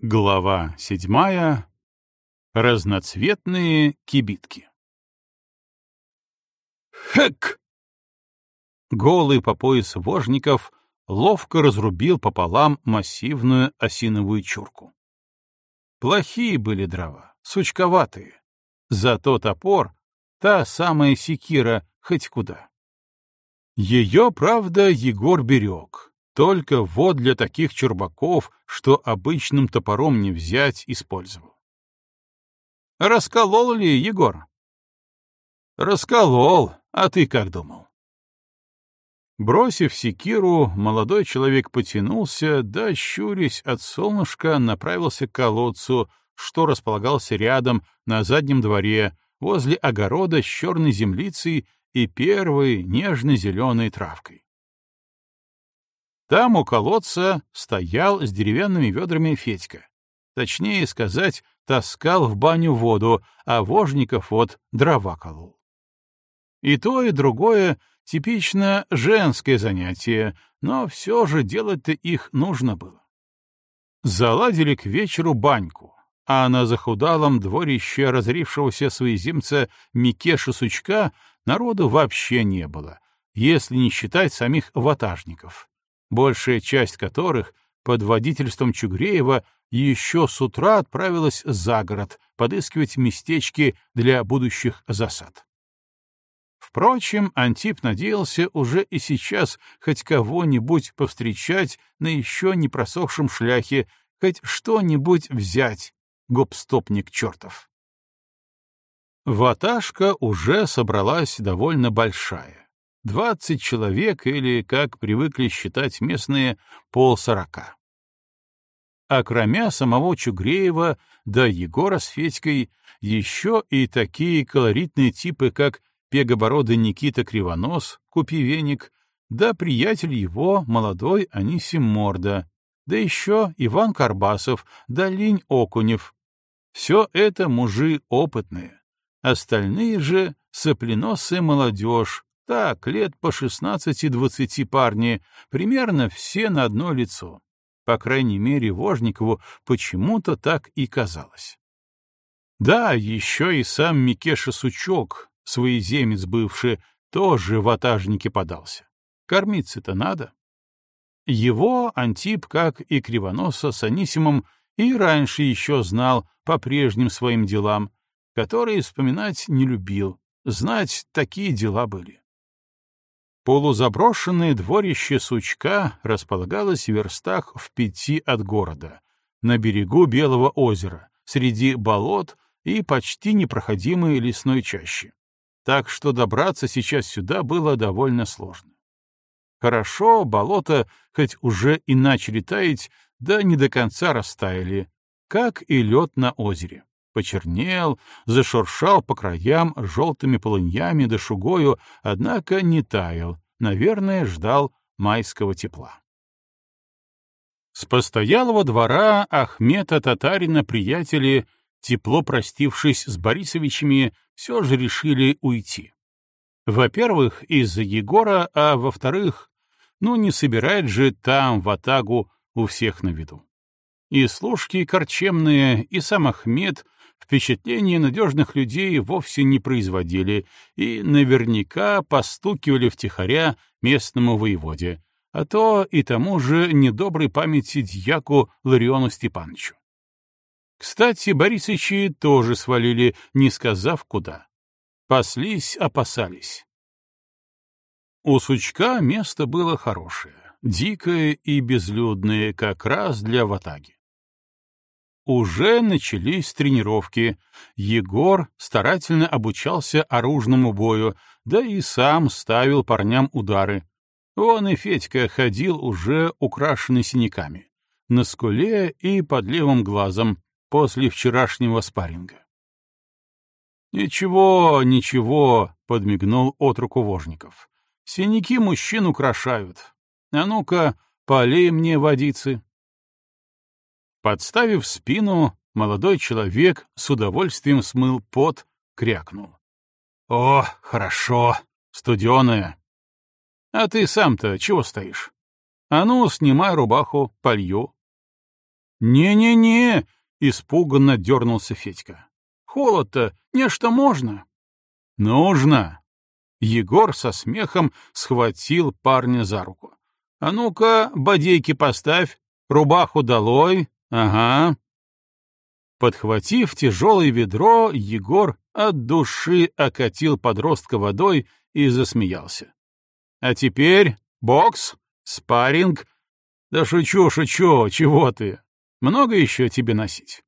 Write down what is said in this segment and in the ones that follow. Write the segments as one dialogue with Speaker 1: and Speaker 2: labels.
Speaker 1: Глава седьмая. Разноцветные кибитки. Хэк! Голый по пояс вожников ловко разрубил пополам массивную осиновую чурку. Плохие были дрова, сучковатые. Зато топор — та самая секира хоть куда. Ее, правда, Егор берег, только вот для таких чурбаков, что обычным топором не взять, использовал. Расколол ли, Егор? Расколол, а ты как думал? Бросив секиру, молодой человек потянулся, да, щурясь от солнышка, направился к колодцу, что располагался рядом, на заднем дворе, возле огорода с черной землицей и первой нежно-зеленой травкой. Там у колодца стоял с деревянными ведрами Федька. Точнее сказать, таскал в баню воду, а Вожников вот дрова колол. И то, и другое — типично женское занятие, но все же делать-то их нужно было. Заладили к вечеру баньку, а на захудалом дворище разорившегося своеземца Микеша Сучка народу вообще не было, если не считать самих ватажников большая часть которых под водительством Чугреева еще с утра отправилась за город подыскивать местечки для будущих засад. Впрочем, Антип надеялся уже и сейчас хоть кого-нибудь повстречать на еще не просохшем шляхе, хоть что-нибудь взять, гопстопник чертов. Ваташка уже собралась довольно большая. Двадцать человек или, как привыкли считать местные, полсорока. А кроме самого Чугреева да Егора с Федькой, еще и такие колоритные типы, как пегобородый Никита Кривонос, Купивеник, да приятель его, молодой Анисим Морда, да еще Иван Карбасов, да Линь Окунев. Все это мужи опытные, остальные же — сопленосая молодежь, так, лет по шестнадцати-двадцати парни, примерно все на одно лицо. По крайней мере, Вожникову почему-то так и казалось. Да, еще и сам Микеша Сучок, своеземец бывший, тоже в атажнике подался. Кормиться-то надо. Его Антип, как и Кривоноса с Анисимом, и раньше еще знал по прежним своим делам, которые вспоминать не любил, знать такие дела были. Полузаброшенное дворище Сучка располагалось в верстах в пяти от города, на берегу Белого озера, среди болот и почти непроходимой лесной чащи. Так что добраться сейчас сюда было довольно сложно. Хорошо, болота хоть уже и начали таять, да не до конца растаяли, как и лед на озере. Почернел, зашуршал по краям желтыми полыньями да шугою, однако не таял, наверное, ждал майского тепла. С постоялого двора Ахмета Татарина приятели, тепло простившись с Борисовичами, все же решили уйти. Во-первых, из-за Егора, а во-вторых, ну не собирать же там, в Атагу, у всех на виду. И служки корчемные, и сам Ахмед впечатление надежных людей вовсе не производили и наверняка постукивали втихаря местному воеводе, а то и тому же недоброй памяти дьяку Лариону Степановичу. Кстати, Борисычи тоже свалили, не сказав куда. Паслись, опасались. У Сучка место было хорошее, дикое и безлюдное, как раз для ватаги. Уже начались тренировки. Егор старательно обучался оружному бою, да и сам ставил парням удары. Он и Федька ходил уже украшенный синяками. На скуле и под левым глазом после вчерашнего спарринга. «Ничего, ничего», — подмигнул от Вожников. «Синяки мужчин украшают. А ну-ка, полей мне водицы». Подставив спину, молодой человек с удовольствием смыл пот, крякнул. «О, хорошо, студеная. А ты сам-то чего стоишь? А ну, снимай рубаху, полью». «Не-не-не!» — испуганно дернулся Федька. «Холод-то, нечто можно». «Нужно!» Егор со смехом схватил парня за руку. «А ну-ка, бодейки поставь, рубаху долой, ага». Подхватив тяжелое ведро, Егор от души окатил подростка водой и засмеялся. «А теперь бокс, спарринг. Да шучу, шучу, чего ты? Много еще тебе носить?»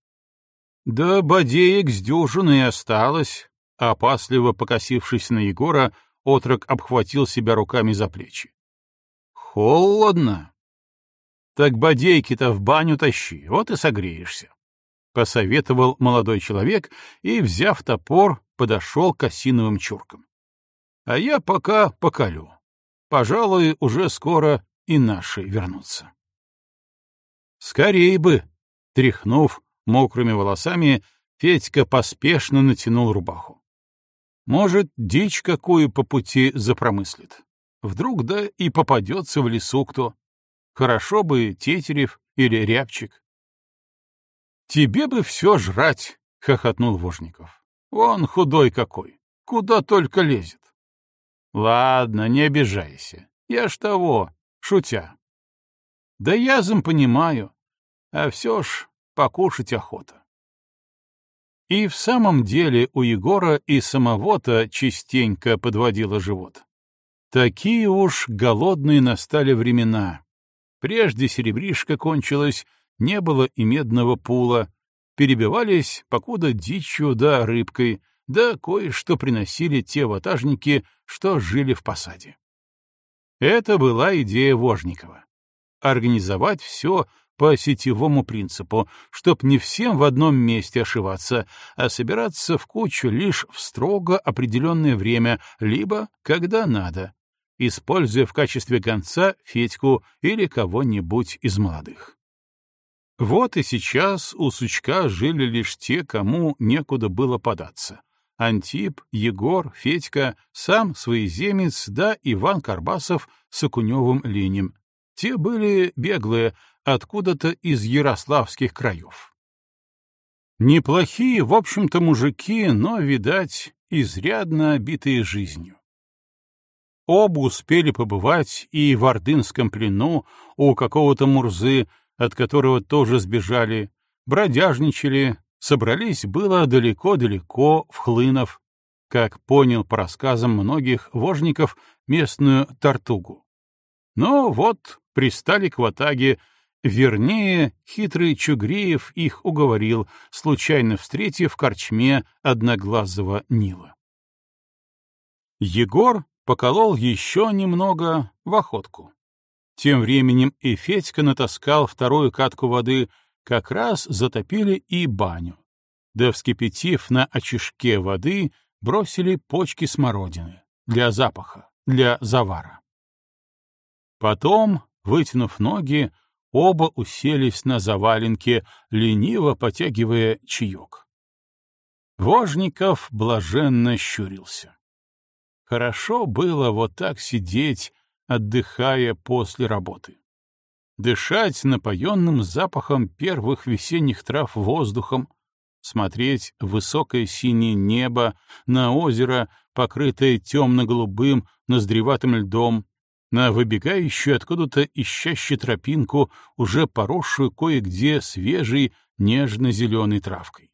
Speaker 1: «Да бодеек с дюжиной осталось», — опасливо покосившись на Егора, отрок обхватил себя руками за плечи. «Холодно!» «Так бодейки-то в баню тащи, вот и согреешься», — посоветовал молодой человек и, взяв топор, подошел к осиновым чуркам. «А я пока поколю. Пожалуй, уже скоро и наши вернутся». «Скорей бы!» — тряхнув мокрыми волосами, Федька поспешно натянул рубаху. Может, дичь какую по пути запромыслит. Вдруг да и попадется в лесу кто. Хорошо бы тетерев или рябчик. «Тебе бы все жрать!» — хохотнул Вожников. «Он худой какой! Куда только лезет!» «Ладно, не обижайся. Я ж того, шутя. Да я зам понимаю, а все ж покушать охота». И в самом деле у Егора и самого-то частенько подводило живот. Такие уж голодные настали времена, Прежде серебришка кончилась, не было и медного пула, перебивались, покуда дичью да рыбкой, да кое-что приносили те ватажники, что жили в посаде. Это была идея Вожникова. Организовать все по сетевому принципу, чтоб не всем в одном месте ошиваться, а собираться в кучу лишь в строго определенное время, либо когда надо, используя в качестве конца Федьку или кого-нибудь из молодых. Вот и сейчас у Сучка жили лишь те, кому некуда было податься. Антип, Егор, Федька, сам своеземец, да Иван Карбасов с Окуневым линем. Те были беглые, откуда-то из ярославских краев. Неплохие, в общем-то, мужики, но, видать, изрядно обитые жизнью. Оба успели побывать и в ордынском плену у какого-то Мурзы, от которого тоже сбежали, бродяжничали, собрались было далеко-далеко в Хлынов, как понял по рассказам многих вожников местную Тартугу. Но вот пристали к ватаге, вернее, хитрый Чугреев их уговорил, случайно встретив в корчме одноглазого Нила. Егор поколол еще немного в охотку. Тем временем и Федька натаскал вторую катку воды, как раз затопили и баню. Да вскипятив на очишке воды, бросили почки смородины для запаха, для завара. Потом, вытянув ноги, оба уселись на заваленке, лениво потягивая чаек. Вожников блаженно щурился. Хорошо было вот так сидеть, отдыхая после работы. Дышать напоенным запахом первых весенних трав воздухом, смотреть высокое синее небо, на озеро, покрытое темно-голубым, ноздреватым льдом, на выбегающую откуда-то ищащую тропинку, уже поросшую кое-где свежей, нежно-зеленой травкой.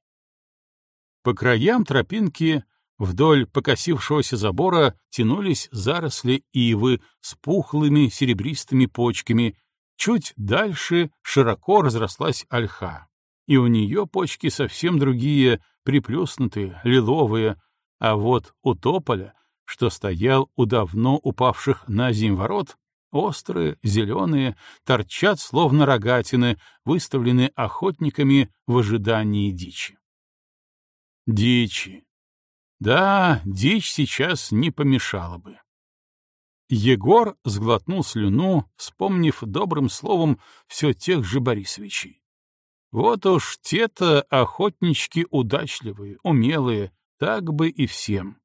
Speaker 1: По краям тропинки Вдоль покосившегося забора тянулись заросли ивы с пухлыми серебристыми почками, чуть дальше широко разрослась ольха, и у нее почки совсем другие, приплюснутые, лиловые, а вот у тополя, что стоял у давно упавших на зим ворот, острые, зеленые, торчат словно рогатины, выставлены охотниками в ожидании дичи. Дичи, да, дичь сейчас не помешала бы. Егор сглотнул слюну, вспомнив добрым словом все тех же Борисовичей. Вот уж те-то охотнички удачливые, умелые, так бы и всем.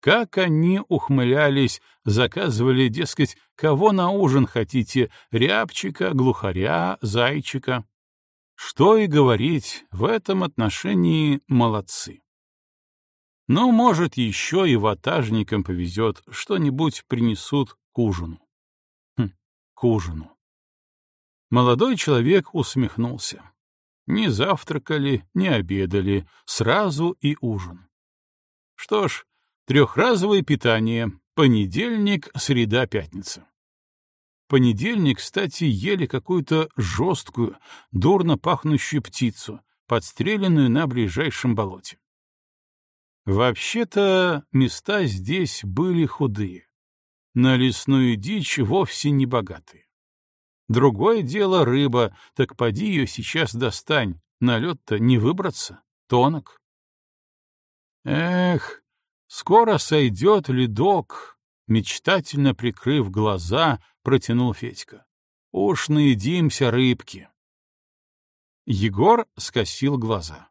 Speaker 1: Как они ухмылялись, заказывали, дескать, кого на ужин хотите, рябчика, глухаря, зайчика. Что и говорить, в этом отношении молодцы. Но, может, еще и ватажникам повезет, что-нибудь принесут к ужину. Хм, к ужину. Молодой человек усмехнулся. Не завтракали, не обедали, сразу и ужин. Что ж, трехразовое питание, понедельник, среда, пятница понедельник, кстати, ели какую-то жесткую, дурно пахнущую птицу, подстреленную на ближайшем болоте. Вообще-то места здесь были худые. На лесную дичь вовсе не богатые. Другое дело рыба, так поди ее сейчас достань, на лед-то не выбраться, тонок. Эх, скоро сойдет ледок, мечтательно прикрыв глаза, протянул Федька. Уж наедимся рыбки. Егор скосил глаза.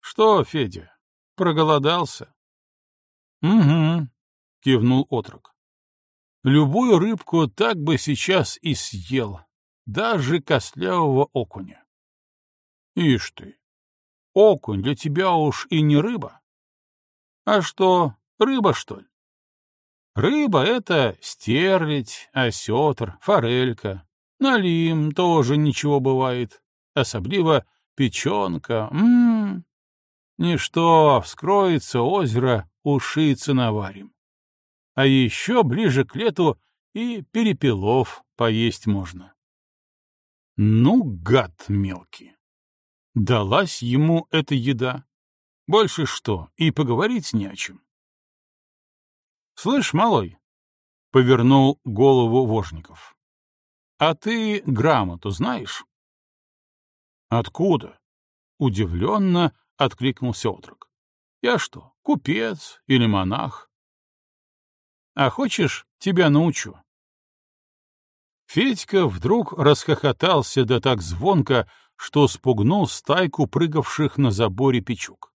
Speaker 1: Что, Федя, проголодался? Угу, кивнул отрок. Любую рыбку так бы сейчас и съел, даже костлявого окуня. Ишь ты, окунь для тебя уж и не рыба. А что, рыба, что ли? Рыба — это стерлядь, осетр, форелька. Налим тоже ничего бывает. Особливо печенка. М -м -м. Ничто, вскроется озеро, ушицы наварим. А еще ближе к лету и перепелов поесть можно. Ну, гад мелкий. Далась ему эта еда. Больше что, и поговорить не о чем. «Слышь, малой!» — повернул голову Вожников. «А ты грамоту знаешь?» «Откуда?» — удивленно откликнулся отрок. «Я что, купец или монах?» «А хочешь, тебя научу?» Федька вдруг расхохотался да так звонко, что спугнул стайку прыгавших на заборе печук.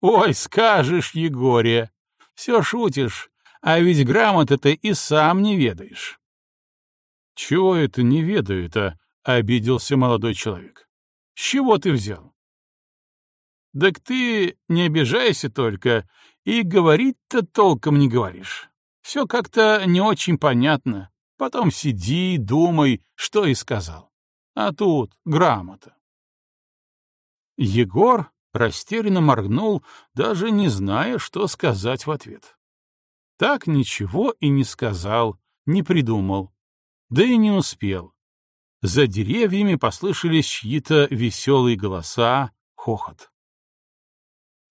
Speaker 1: «Ой, скажешь, Егория, все шутишь, а ведь грамоты ты и сам не ведаешь. — Чего это не ведаю-то? — обиделся молодой человек. — С чего ты взял? — Так ты не обижайся только, и говорить-то толком не говоришь. Все как-то не очень понятно. Потом сиди, думай, что и сказал. А тут грамота. Егор растерянно моргнул, даже не зная, что сказать в ответ. Так ничего и не сказал, не придумал. Да и не успел. За деревьями послышались чьи-то веселые голоса, хохот.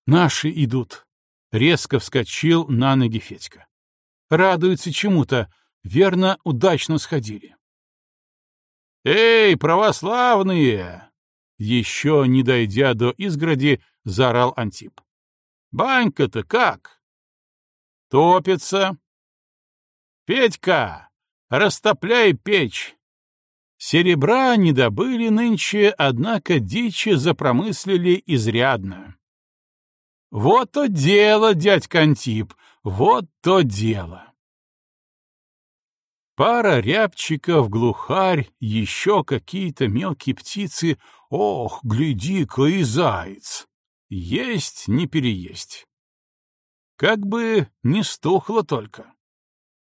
Speaker 1: «Наши идут!» — резко вскочил на ноги Федька. «Радуются чему-то, верно, удачно сходили». «Эй, православные!» Еще не дойдя до изгороди, заорал Антип. «Банька-то как?» «Топится!» «Петька, растопляй печь!» Серебра не добыли нынче, однако дичи запромыслили изрядно. «Вот то дело, дядька Антип, вот то дело!» Пара рябчиков, глухарь, еще какие-то мелкие птицы. Ох, гляди-ка и заяц! Есть не переесть. Как бы не стухло только.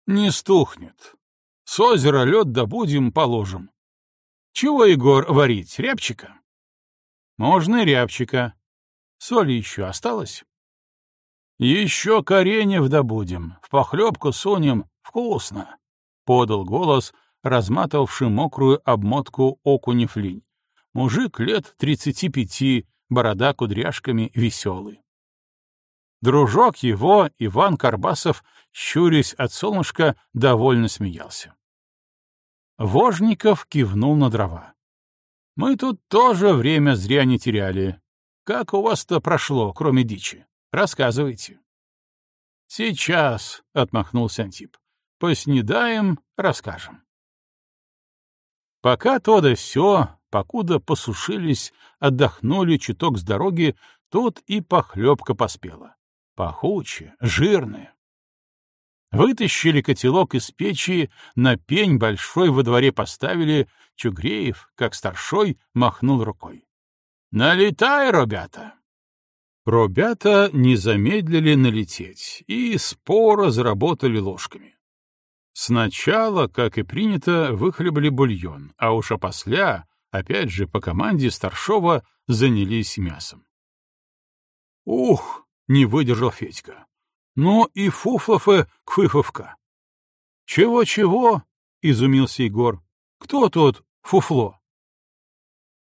Speaker 1: Не стухнет. С озера лед добудем, положим. Чего, Егор, варить, рябчика? Можно рябчика. Соли еще осталось? Еще кореньев добудем, в похлебку сунем, вкусно. — подал голос, разматывавший мокрую обмотку окунев линь. Мужик лет тридцати пяти, борода кудряшками, веселый. Дружок его, Иван Карбасов, щурясь от солнышка, довольно смеялся. Вожников кивнул на дрова. «Мы тут тоже время зря не теряли. Как у вас-то прошло, кроме дичи? Рассказывайте». «Сейчас», — отмахнулся Антип. Поснедаем, расскажем. Пока то да сё, покуда посушились, отдохнули чуток с дороги, тут и похлебка поспела. Пахучая, жирная. Вытащили котелок из печи, на пень большой во дворе поставили, Чугреев, как старшой, махнул рукой. «Налетай, ребята!» Ребята не замедлили налететь и споро заработали ложками. Сначала, как и принято, выхлебали бульон, а уж опосля, опять же по команде старшова, занялись мясом. «Ух!» — не выдержал Федька. «Ну и фуфлофе кфыфовка!» «Чего-чего?» — изумился Егор. «Кто тут фуфло?»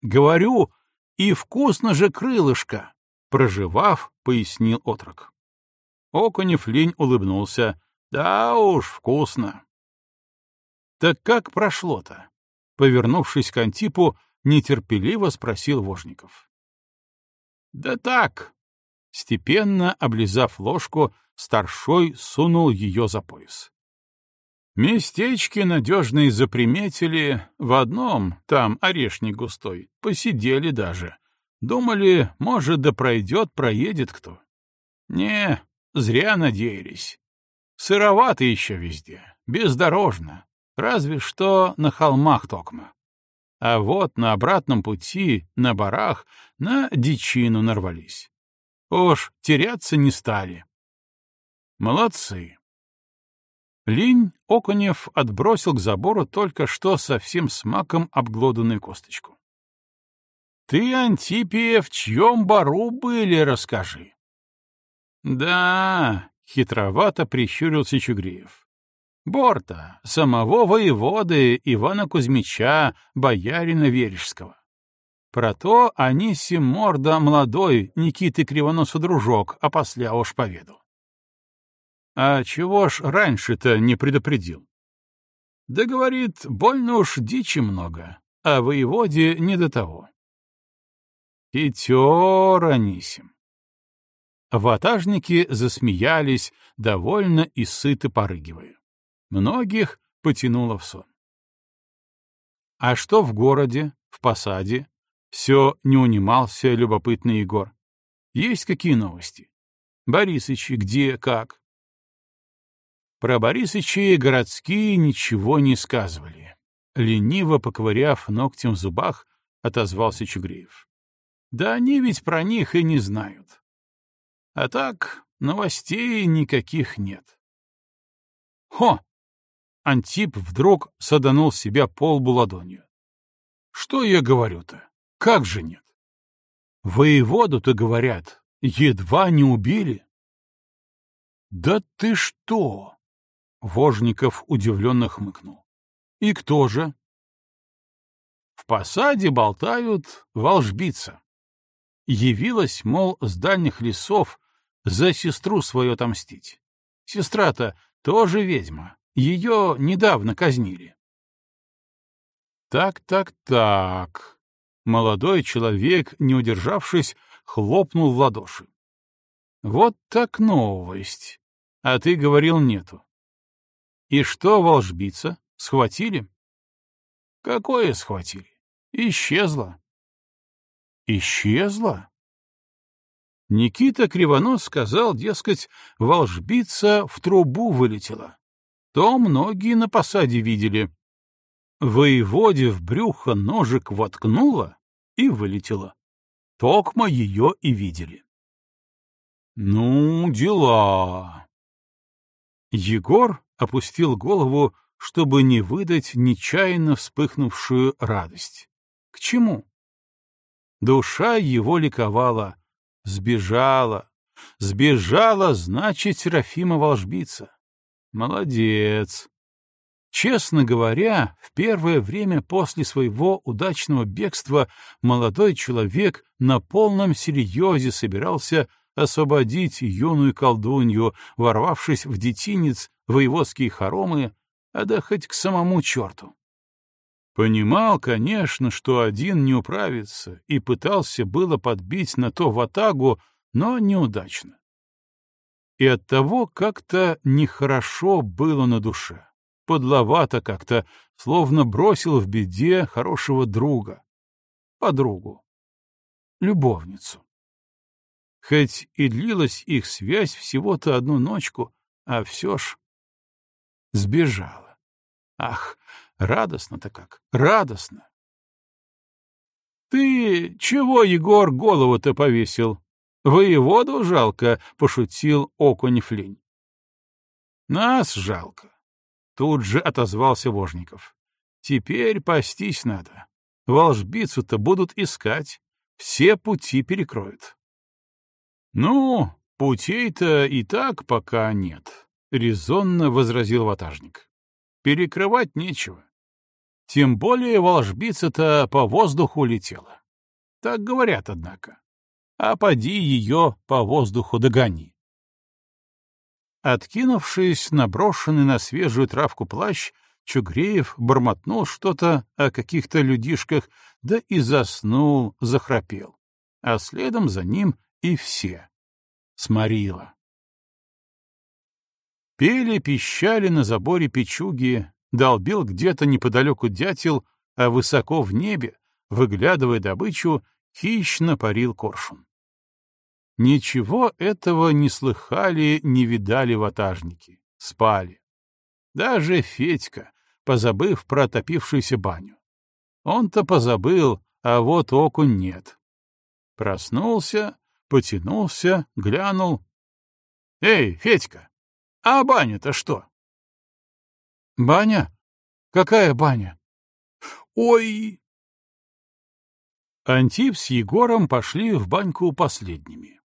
Speaker 1: «Говорю, и вкусно же крылышко!» Проживав, пояснил отрок. Окунев лень улыбнулся. Да уж, вкусно. Так как прошло-то? Повернувшись к Антипу, нетерпеливо спросил Вожников. Да так. Степенно облизав ложку, старшой сунул ее за пояс. Местечки надежные заприметили, в одном, там орешник густой, посидели даже, Думали, может, да пройдет, проедет кто. Не, зря надеялись. Сыровато еще везде, бездорожно, разве что на холмах токма. А вот на обратном пути, на барах, на дичину нарвались. Уж теряться не стали. Молодцы. Линь Окунев отбросил к забору только что совсем с маком обглоданную косточку. Ты, Антипия, в чьем бару были, расскажи. Да, хитровато прищурился Чугреев. Борта, самого воеводы Ивана Кузьмича, боярина Вережского. Про то Анисим Морда молодой, Никиты Кривоносу дружок, а после уж поведал. А чего ж раньше-то не предупредил? Да, говорит, больно уж дичи много, а воеводе не до того. Хитер Анисим. Ватажники засмеялись, довольно и сыто порыгивая. Многих потянуло в сон. А что в городе, в посаде? Все не унимался любопытный Егор. Есть какие новости? Борисычи, где, как? Про Борисычи городские ничего не сказывали. Лениво поковыряв ногтем в зубах, отозвался Чугреев. Да они ведь про них и не знают. А так, новостей никаких нет. Хо! Антип вдруг саданул себя полбу ладонью. Что я говорю-то? Как же нет? Воеводу-то, говорят, едва не убили. Да ты что? Вожников удивленно хмыкнул. И кто же? В посаде болтают волжбица. Явилась, мол, с дальних лесов за сестру свою отомстить. Сестра-то тоже ведьма, ее недавно казнили. Так, так, так. Молодой человек, не удержавшись, хлопнул в ладоши. Вот так новость. А ты говорил нету. И что, волжбица, схватили? Какое схватили? Исчезла. Исчезла? Никита Кривонос сказал, дескать, волжбица в трубу вылетела. То многие на посаде видели. Воеводе в брюхо ножик воткнула и вылетела. Токма ее и видели. Ну, дела. Егор опустил голову, чтобы не выдать нечаянно вспыхнувшую радость. К чему? Душа его ликовала. Сбежала. Сбежала, значит, Серафима волжбица. Молодец. Честно говоря, в первое время после своего удачного бегства молодой человек на полном серьезе собирался освободить юную колдунью, ворвавшись в детинец, воеводские хоромы, а да хоть к самому черту. Понимал, конечно, что один не управится, и пытался было подбить на то ватагу, но неудачно. И оттого как-то нехорошо было на душе. Подловато как-то, словно бросил в беде хорошего друга, подругу, любовницу. Хоть и длилась их связь всего-то одну ночку, а все ж Сбежала. Ах, радостно-то как, радостно. «Ты чего, Егор, голову-то повесил? Воеводу жалко», — пошутил окунь Флинь. «Нас жалко», — тут же отозвался Вожников. «Теперь пастись надо. Волжбицу-то будут искать, все пути перекроют». «Ну, путей-то и так пока нет», — резонно возразил ватажник. «Перекрывать нечего. Тем более волжбица-то по воздуху летела. Так говорят, однако. А поди ее по воздуху догони. Откинувшись на брошенный на свежую травку плащ, Чугреев бормотнул что-то о каких-то людишках, да и заснул, захрапел. А следом за ним и все. Сморила. Пели, пищали на заборе печуги, долбил где-то неподалеку дятел, а высоко в небе, выглядывая добычу, хищно парил коршун. Ничего этого не слыхали, не видали ватажники, спали. Даже Федька, позабыв про топившуюся баню. Он-то позабыл, а вот окунь нет. Проснулся, потянулся, глянул. «Эй, Федька, а баня-то что?» «Баня? Какая баня?» «Ой!» Антип с Егором пошли в баньку последними.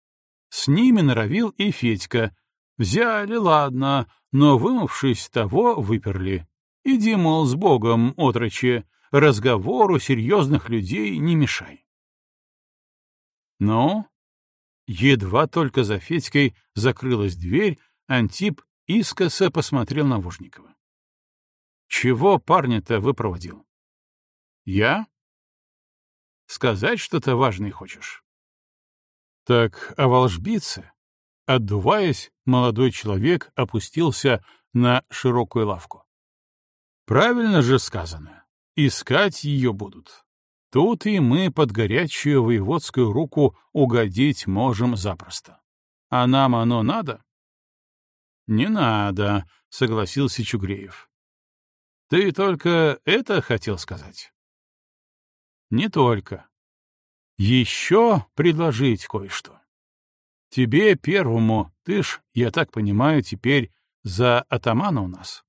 Speaker 1: С ними норовил и Федька. Взяли, ладно, но, вымывшись того, выперли. Иди, мол, с Богом, отроче, разговору серьезных людей не мешай. Но едва только за Федькой закрылась дверь, Антип искоса посмотрел на Вожникова. Чего парня-то выпроводил? Я? Сказать что-то важное хочешь? Так о волжбице? Отдуваясь, молодой человек опустился на широкую лавку. Правильно же сказано. Искать ее будут. Тут и мы под горячую воеводскую руку угодить можем запросто. А нам оно надо? Не надо, согласился Чугреев. Ты только это хотел сказать? Не только. Еще предложить кое-что. Тебе первому, ты ж, я так понимаю, теперь за атамана у нас.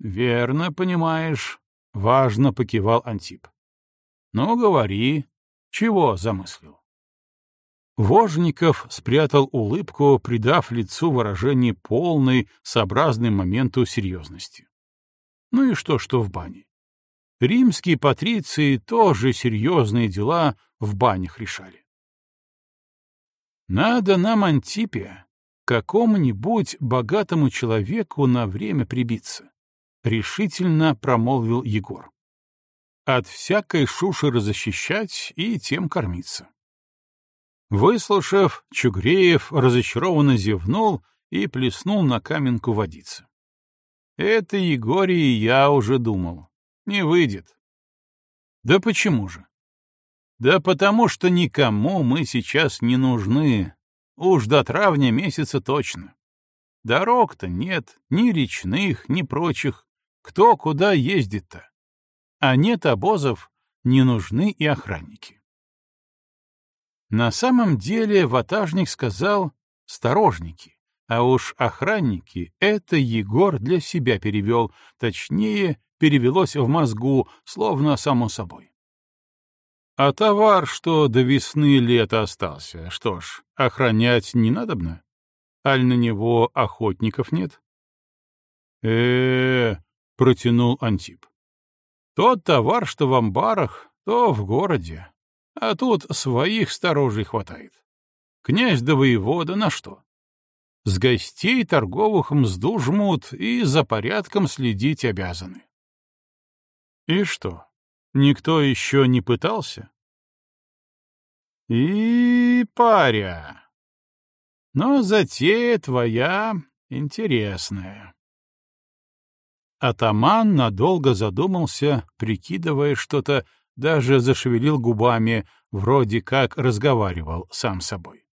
Speaker 1: Верно понимаешь, важно покивал Антип. Ну, говори, чего замыслил? Вожников спрятал улыбку, придав лицу выражение полной, сообразной моменту серьезности. Ну и что, что в бане? Римские патриции тоже серьезные дела в банях решали. Надо нам, Антипия, какому-нибудь богатому человеку на время прибиться, — решительно промолвил Егор. От всякой шушеры защищать и тем кормиться. Выслушав, Чугреев разочарованно зевнул и плеснул на каменку водицы. Это Егорий я уже думал. Не выйдет. Да почему же? Да потому что никому мы сейчас не нужны. Уж до травня месяца точно. Дорог-то нет, ни речных, ни прочих. Кто куда ездит-то? А нет обозов, не нужны и охранники. На самом деле ватажник сказал «сторожники». А уж охранники — это Егор для себя перевел, точнее, перевелось в мозгу, словно само собой. А товар, что до весны лета остался, что ж, охранять не надобно? Аль на него охотников нет? э, -э протянул Антип. Тот товар, что в амбарах, то в городе, а тут своих сторожей хватает. Князь да воевода на что? С гостей торговых мзду жмут и за порядком следить обязаны. И что, никто еще не пытался? И паря. Но затея твоя интересная. Атаман надолго задумался, прикидывая что-то, даже зашевелил губами, вроде как разговаривал сам собой.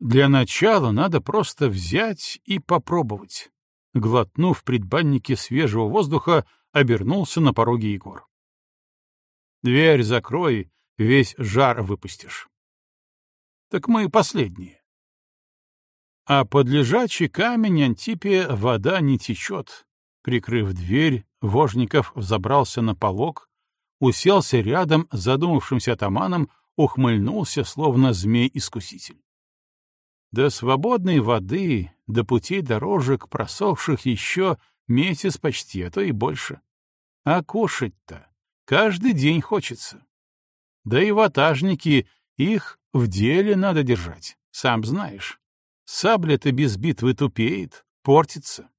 Speaker 1: Для начала надо просто взять и попробовать, Глотнув предбанники свежего воздуха, обернулся на пороге Егор. «Дверь закрой, весь жар выпустишь». «Так мы последние». А под лежачий камень Антипе вода не течет. Прикрыв дверь, Вожников взобрался на полог, уселся рядом с задумавшимся атаманом, ухмыльнулся, словно змей-искуситель. До свободной воды, до путей дорожек, просохших еще месяц почти, а то и больше. А кушать-то каждый день хочется. Да и ватажники, их в деле надо держать, сам знаешь. Сабля-то без битвы тупеет, портится.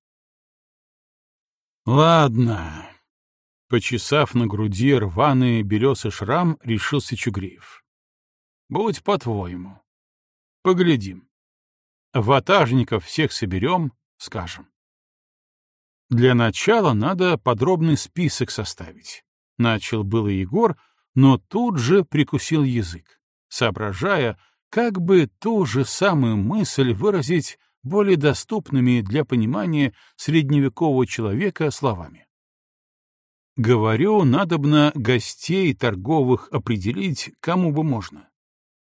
Speaker 1: Ладно. Почесав на груди рваный белесый шрам, решился Чугреев. Будь по-твоему. Поглядим. Ватажников всех соберем, скажем. Для начала надо подробный список составить. Начал было Егор, но тут же прикусил язык, соображая, как бы ту же самую мысль выразить более доступными для понимания средневекового человека словами. Говорю, надобно гостей торговых определить, кому бы можно.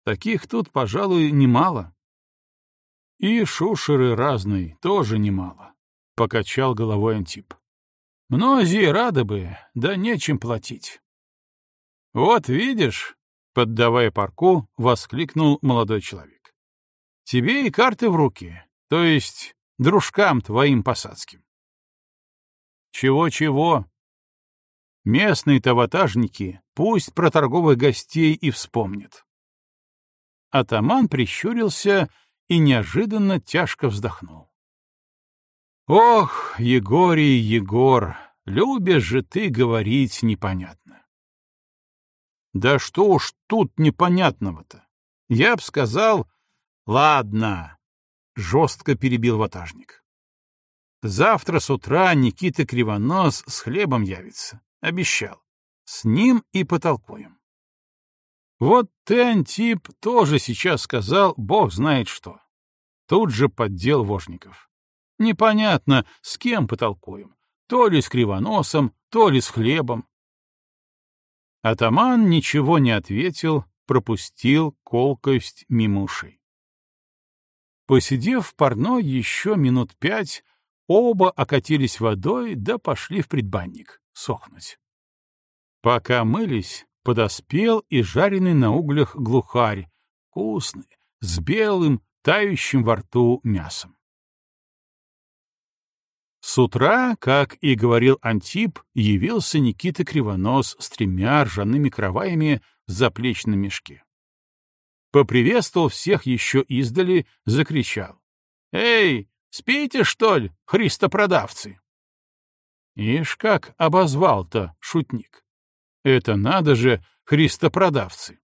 Speaker 1: Таких тут, пожалуй, немало. И шушеры разные тоже немало, — покачал головой Антип. Многие рады бы, да нечем платить. Вот видишь, — поддавая парку, воскликнул молодой человек. Тебе и карты в руки, то есть дружкам твоим посадским. Чего-чего? Местные таватажники пусть про торговых гостей и вспомнят. Атаман прищурился и неожиданно тяжко вздохнул. «Ох, Егорий, Егор, любишь же ты говорить непонятно». «Да что уж тут непонятного-то? Я б сказал, ладно», — жестко перебил ватажник. «Завтра с утра Никита Кривонос с хлебом явится. Обещал. С ним и потолкуем. Вот ты, Антип, тоже сейчас сказал, бог знает что. Тут же поддел Вожников. Непонятно, с кем потолкуем. То ли с кривоносом, то ли с хлебом. Атаман ничего не ответил, пропустил колкость мимо. Посидев в парной еще минут пять, оба окатились водой да пошли в предбанник сохнуть. Пока мылись, подоспел и жареный на углях глухарь, вкусный, с белым, тающим во рту мясом. С утра, как и говорил Антип, явился Никита Кривонос с тремя ржаными кроваями в заплечном мешке. Поприветствовал всех еще издали, закричал. «Эй, спите, что ли, христопродавцы?» Ишь как обозвал-то шутник. Это надо же, христопродавцы.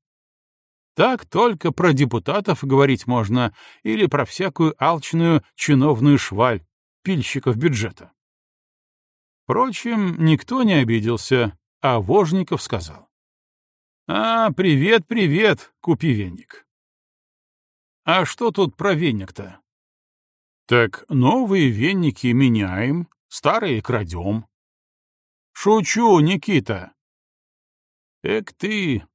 Speaker 1: Так только про депутатов говорить можно или про всякую алчную чиновную шваль, пильщиков бюджета. Впрочем, никто не обиделся, а Вожников сказал. «А, привет, привет, купи веник». «А что тут про веник-то?» «Так новые веники меняем, старые крадем». «Шучу, Никита», Эк ты!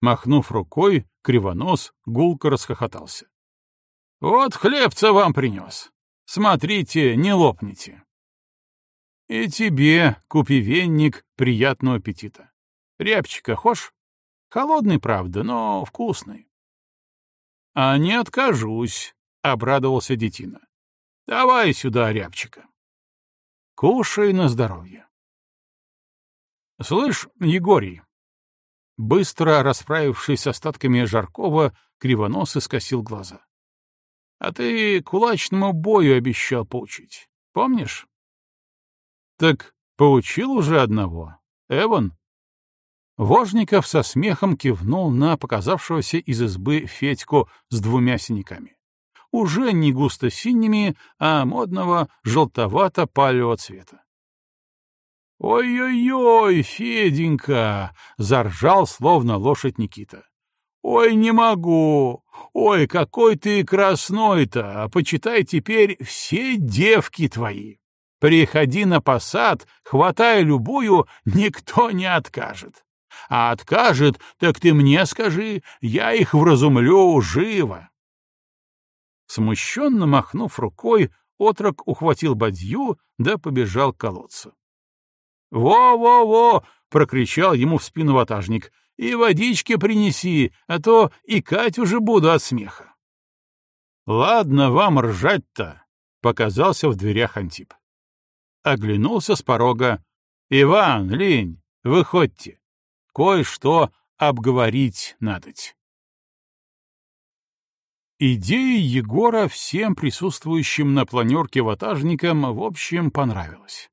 Speaker 1: Махнув рукой, кривонос гулко расхохотался. Вот хлебца вам принес. Смотрите, не лопните. И тебе, купи венник, приятного аппетита. Рябчика хошь? Холодный, правда, но вкусный. А не откажусь, — обрадовался детина. Давай сюда рябчика. Кушай на здоровье. Слышь, Егорий, Быстро расправившись с остатками Жаркова, Кривоносый скосил глаза. — А ты кулачному бою обещал поучить, помнишь? — Так поучил уже одного. Эван? Вожников со смехом кивнул на показавшегося из избы Федьку с двумя синяками. Уже не густо синими, а модного желтовато-палевого цвета. «Ой-ой-ой, Феденька!» — заржал, словно лошадь Никита. «Ой, не могу! Ой, какой ты красной-то! А почитай теперь все девки твои!» Приходи на посад, хватай любую, никто не откажет. А откажет, так ты мне скажи, я их вразумлю живо. Смущенно махнув рукой, отрок ухватил бадью, да побежал к колодцу. «Во-во-во!» — прокричал ему в спину ватажник. «И водички принеси, а то и кать уже буду от смеха». «Ладно вам ржать-то!» — показался в дверях Антип оглянулся с порога. «Иван, лень, выходьте. Кое-что обговорить надоть». Идея Егора всем присутствующим на планерке ватажникам в общем понравилась.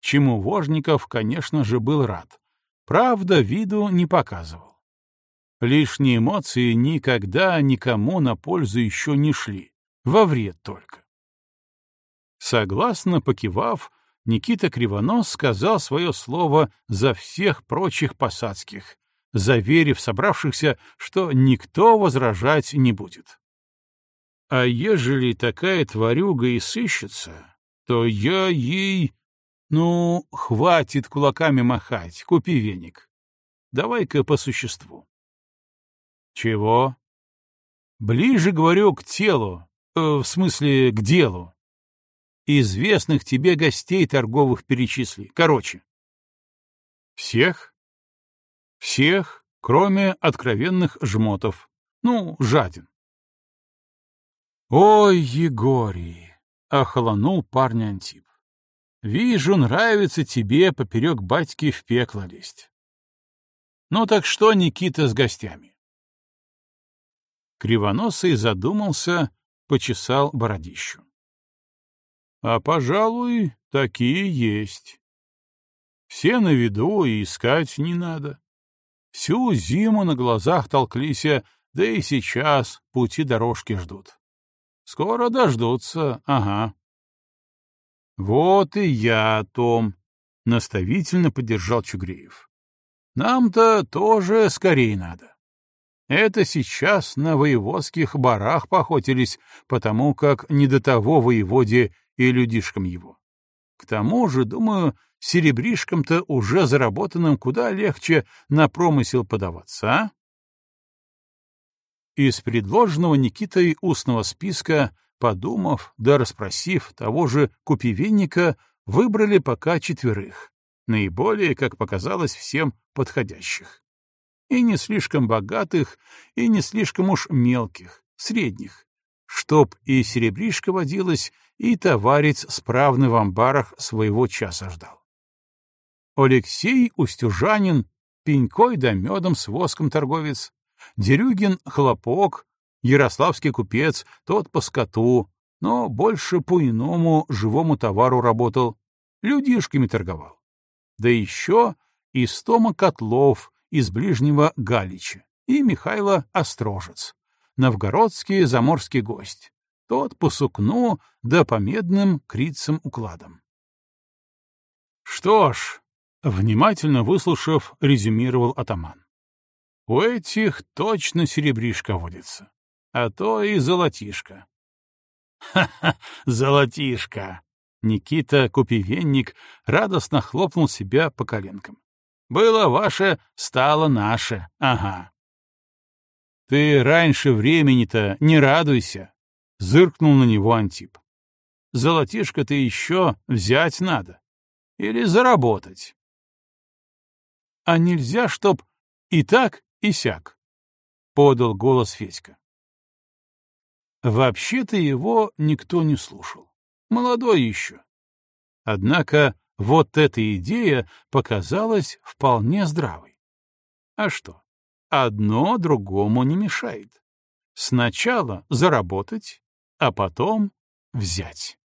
Speaker 1: Чему Вожников, конечно же, был рад. Правда, виду не показывал. Лишние эмоции никогда никому на пользу еще не шли, во вред только. Согласно покивав, Никита Кривонос сказал свое слово за всех прочих посадских, заверив собравшихся, что никто возражать не будет. А ежели такая тварюга и сыщется, то я ей... Ну, хватит кулаками махать, купи веник. Давай-ка по существу. Чего? Ближе, говорю, к телу, э, в смысле, к делу известных тебе гостей торговых перечисли. Короче. Всех? Всех, кроме откровенных жмотов. Ну, жаден. Ой, Егорий, охолонул парня Антип. Вижу, нравится тебе поперек батьки в пекло лезть. Ну так что, Никита, с гостями? Кривоносый задумался, почесал бородищу. А, пожалуй, такие есть. Все на виду и искать не надо. Всю зиму на глазах толклись, да и сейчас пути дорожки ждут. Скоро дождутся, ага. Вот и я о том, — наставительно поддержал Чугреев. Нам-то тоже скорее надо. Это сейчас на воеводских барах поохотились, потому как не до того воеводе и людишкам его. К тому же, думаю, серебришкам-то уже заработанным куда легче на промысел подаваться, а? Из предложенного Никитой устного списка, подумав да расспросив того же купивенника, выбрали пока четверых, наиболее, как показалось, всем подходящих. И не слишком богатых, и не слишком уж мелких, средних, чтоб и серебришка водилась, и товарец справный в амбарах своего часа ждал. Алексей Устюжанин, пенькой да медом с воском торговец, Дерюгин — хлопок, ярославский купец, тот по скоту, но больше по иному живому товару работал, людишками торговал. Да еще Истома Котлов из ближнего Галича и Михайло Острожец новгородский заморский гость, тот по сукну да по медным крицам укладам. Что ж, внимательно выслушав, резюмировал атаман. У этих точно серебришка водится, а то и золотишко. Ха-ха, золотишко! Никита Купивенник радостно хлопнул себя по коленкам. Было ваше, стало наше, ага. Ты раньше времени-то не радуйся, — зыркнул на него Антип. Золотишко-то еще взять надо. Или заработать. А нельзя, чтоб и так, и сяк, — подал голос Федька. Вообще-то его никто не слушал. Молодой еще. Однако вот эта идея показалась вполне здравой. А что? Одно другому не мешает. Сначала заработать, а потом взять.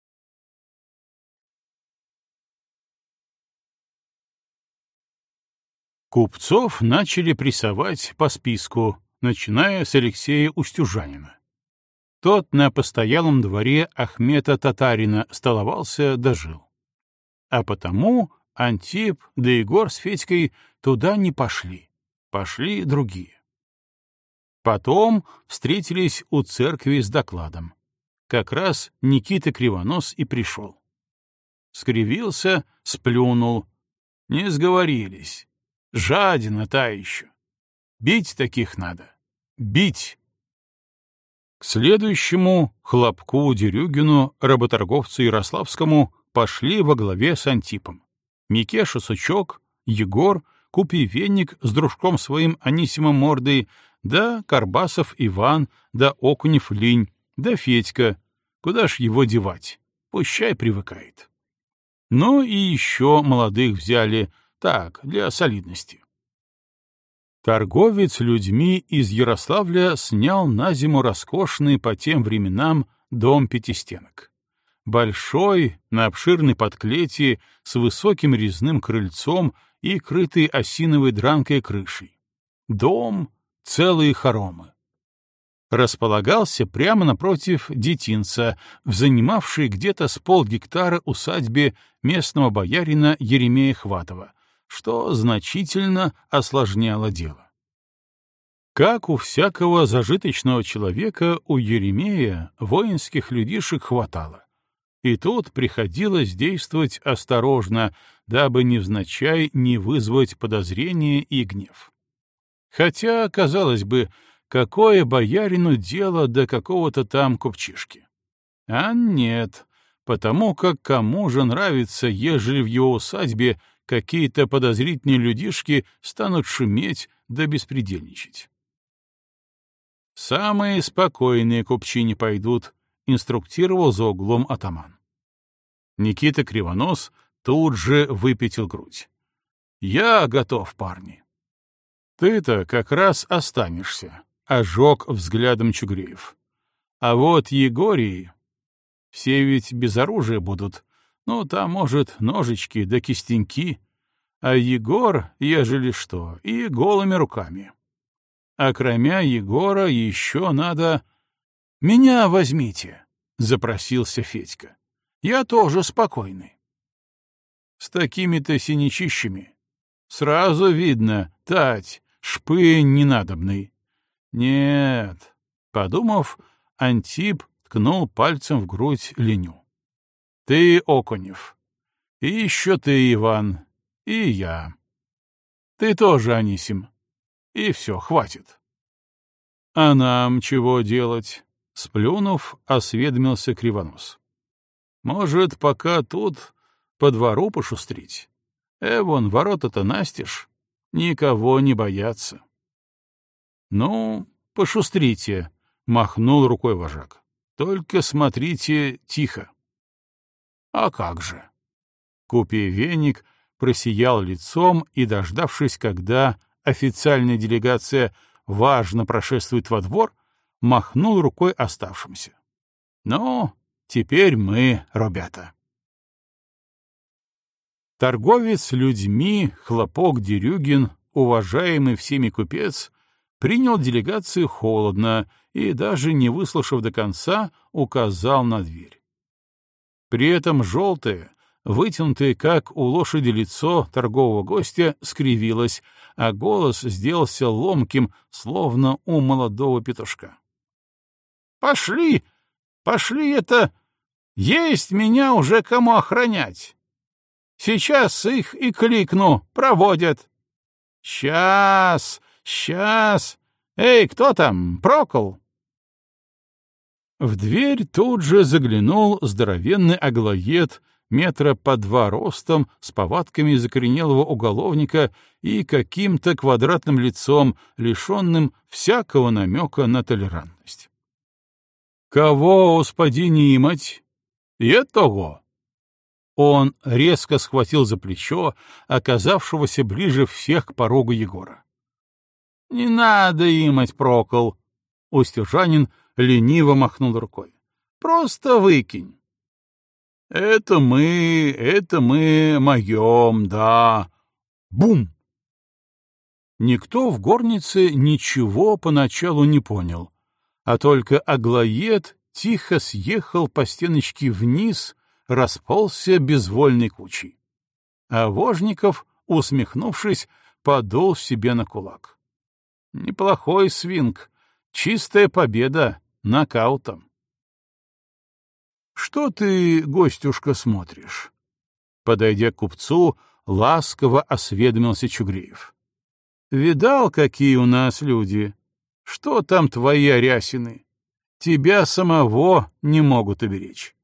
Speaker 1: Купцов начали прессовать по списку, начиная с Алексея Устюжанина. Тот на постоялом дворе Ахмета Татарина столовался, дожил. А потому Антип да Егор с Федькой туда не пошли пошли другие. Потом встретились у церкви с докладом. Как раз Никита Кривонос и пришел. Скривился, сплюнул. Не сговорились. Жадина та еще. Бить таких надо. Бить. К следующему хлопку Дерюгину, работорговцу Ярославскому, пошли во главе с Антипом. Микеша Сучок, Егор, Купий Венник с дружком своим Анисимом Мордой, да Карбасов Иван, да Окунев Линь, да Федька. Куда ж его девать? Пущай привыкает. Ну и еще молодых взяли, так, для солидности. Торговец людьми из Ярославля снял на зиму роскошный по тем временам дом пятистенок. Большой, на обширной подклете, с высоким резным крыльцом и крытой осиновой дранкой крышей. Дом — целые хоромы. Располагался прямо напротив детинца, в занимавшей где-то с полгектара усадьбе местного боярина Еремея Хватова — что значительно осложняло дело. Как у всякого зажиточного человека, у Еремея воинских людишек хватало. И тут приходилось действовать осторожно, дабы невзначай не вызвать подозрения и гнев. Хотя, казалось бы, какое боярину дело до какого-то там купчишки? А нет, потому как кому же нравится, ежели в его усадьбе какие-то подозрительные людишки станут шуметь да беспредельничать. «Самые спокойные купчини пойдут», — инструктировал за углом атаман. Никита Кривонос тут же выпятил грудь. «Я готов, парни». «Ты-то как раз останешься», — ожег взглядом Чугреев. «А вот Егорий... Все ведь без оружия будут, ну, там, может, ножички да кистеньки, а Егор, ежели что, и голыми руками. А кроме Егора еще надо... «Меня возьмите», — запросился Федька. «Я тоже спокойный». С такими-то синячищами сразу видно, тать, шпы ненадобный. Нет, подумав, Антип ткнул пальцем в грудь Леню. Ты, Окунев. И еще ты, Иван. И я. Ты тоже, Анисим. И все, хватит. А нам чего делать? Сплюнув, осведомился Кривонос. Может, пока тут по двору пошустрить? Эвон, ворота-то настежь. Никого не бояться. Ну, пошустрите, — махнул рукой вожак. Только смотрите тихо. А как же? Купи веник просиял лицом и, дождавшись, когда официальная делегация важно прошествует во двор, махнул рукой оставшимся. «Ну, теперь мы, ребята». Торговец людьми Хлопок Дерюгин, уважаемый всеми купец, принял делегацию холодно и, даже не выслушав до конца, указал на дверь. При этом желтое, вытянутое, как у лошади лицо торгового гостя, скривилось, а голос сделался ломким, словно у молодого петушка. «Пошли! Пошли это! Есть меня уже кому охранять! Сейчас их и кликну, проводят!» «Сейчас! Сейчас! Эй, кто там? Прокол?» В дверь тут же заглянул здоровенный аглоед, метра по два ростом, с повадками закоренелого уголовника и каким-то квадратным лицом, лишенным всякого намека на толерантность. «Кого, господи, не имать? И того!» Он резко схватил за плечо, оказавшегося ближе всех к порогу Егора. «Не надо имать, Прокол!» Устюжанин лениво махнул рукой. «Просто выкинь». «Это мы, это мы моем, да. Бум!» Никто в горнице ничего поначалу не понял, а только Аглоед тихо съехал по стеночке вниз, расползся безвольной кучей. А Вожников, усмехнувшись, подул себе на кулак. Неплохой свинг, чистая победа, нокаутом. «Что ты, гостюшка, смотришь? Подойдя к купцу, ласково осведомился Чугреев. «Видал, какие у нас люди? Что там твои арясины? Тебя самого не могут уберечь».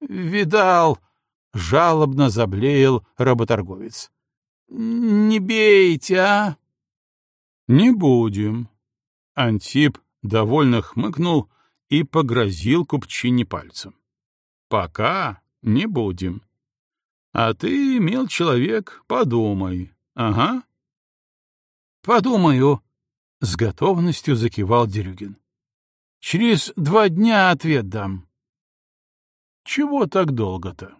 Speaker 1: «Видал!» — жалобно заблеял работорговец. «Не бейте, а!» «Не будем». Антип довольно хмыкнул и погрозил купчине пальцем. «Пока не будем. А ты, мил человек, подумай. Ага. Подумаю, — с готовностью закивал Дерюгин. Через два дня ответ дам. Чего так долго-то?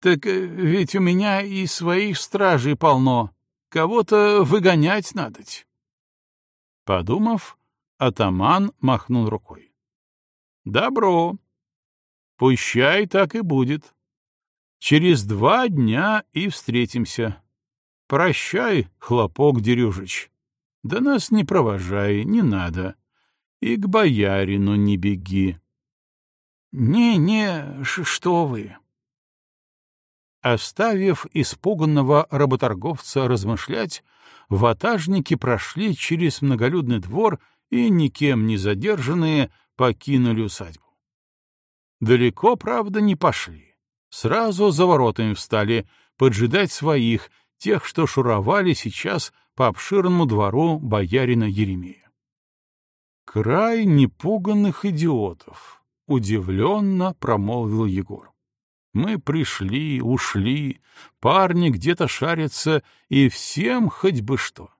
Speaker 1: Так э, ведь у меня и своих стражей полно. Кого-то выгонять надоть. Подумав, атаман махнул рукой. Добро. Пущай так и будет. Через два дня и встретимся. Прощай, хлопок Дерюжич. Да нас не провожай, не надо. И к боярину не беги. Не-не, что вы. Оставив испуганного работорговца размышлять, ватажники прошли через многолюдный двор и, никем не задержанные, покинули усадьбу. Далеко, правда, не пошли сразу за воротами встали, поджидать своих, тех, что шуровали сейчас по обширному двору боярина Еремея. «Край непуганных идиотов», — удивленно промолвил Егор. «Мы пришли, ушли, парни где-то шарятся, и всем хоть бы что.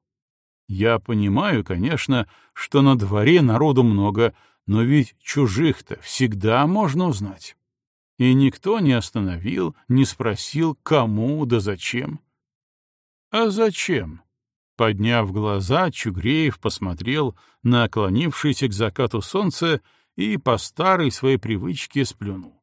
Speaker 1: Я понимаю, конечно, что на дворе народу много, но ведь чужих-то всегда можно узнать» и никто не остановил, не спросил, кому да зачем. А зачем? Подняв глаза, Чугреев посмотрел на оклонившееся к закату солнце и по старой своей привычке сплюнул.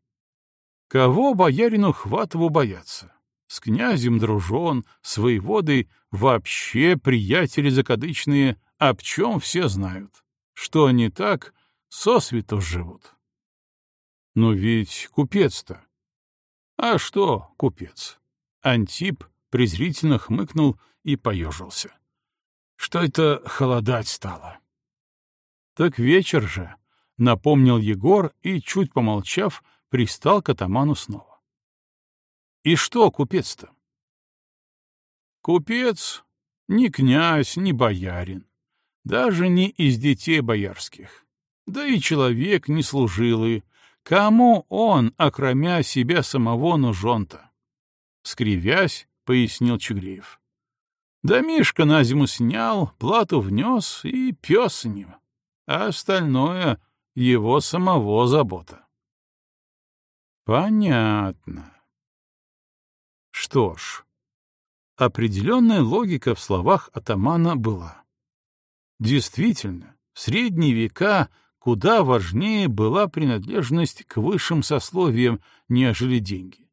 Speaker 1: Кого боярину Хватову бояться? С князем дружен, с воеводой вообще приятели закадычные, об чем все знают. Что они так, сосвету живут. Но ведь купец-то. А что купец? Антип презрительно хмыкнул и поежился. Что это холодать стало? Так вечер же, напомнил Егор и, чуть помолчав, пристал к атаману снова. И что купец-то? Купец ни князь, ни боярин, даже не из детей боярских, да и человек не служилый, Кому он, окромя себя самого, нужен-то? Скривясь, пояснил Чугреев. Да Мишка на зиму снял, плату внес и пес с ним. А остальное — его самого забота. Понятно. Что ж, определенная логика в словах атамана была. Действительно, в средние века куда важнее была принадлежность к высшим сословиям, нежели деньги.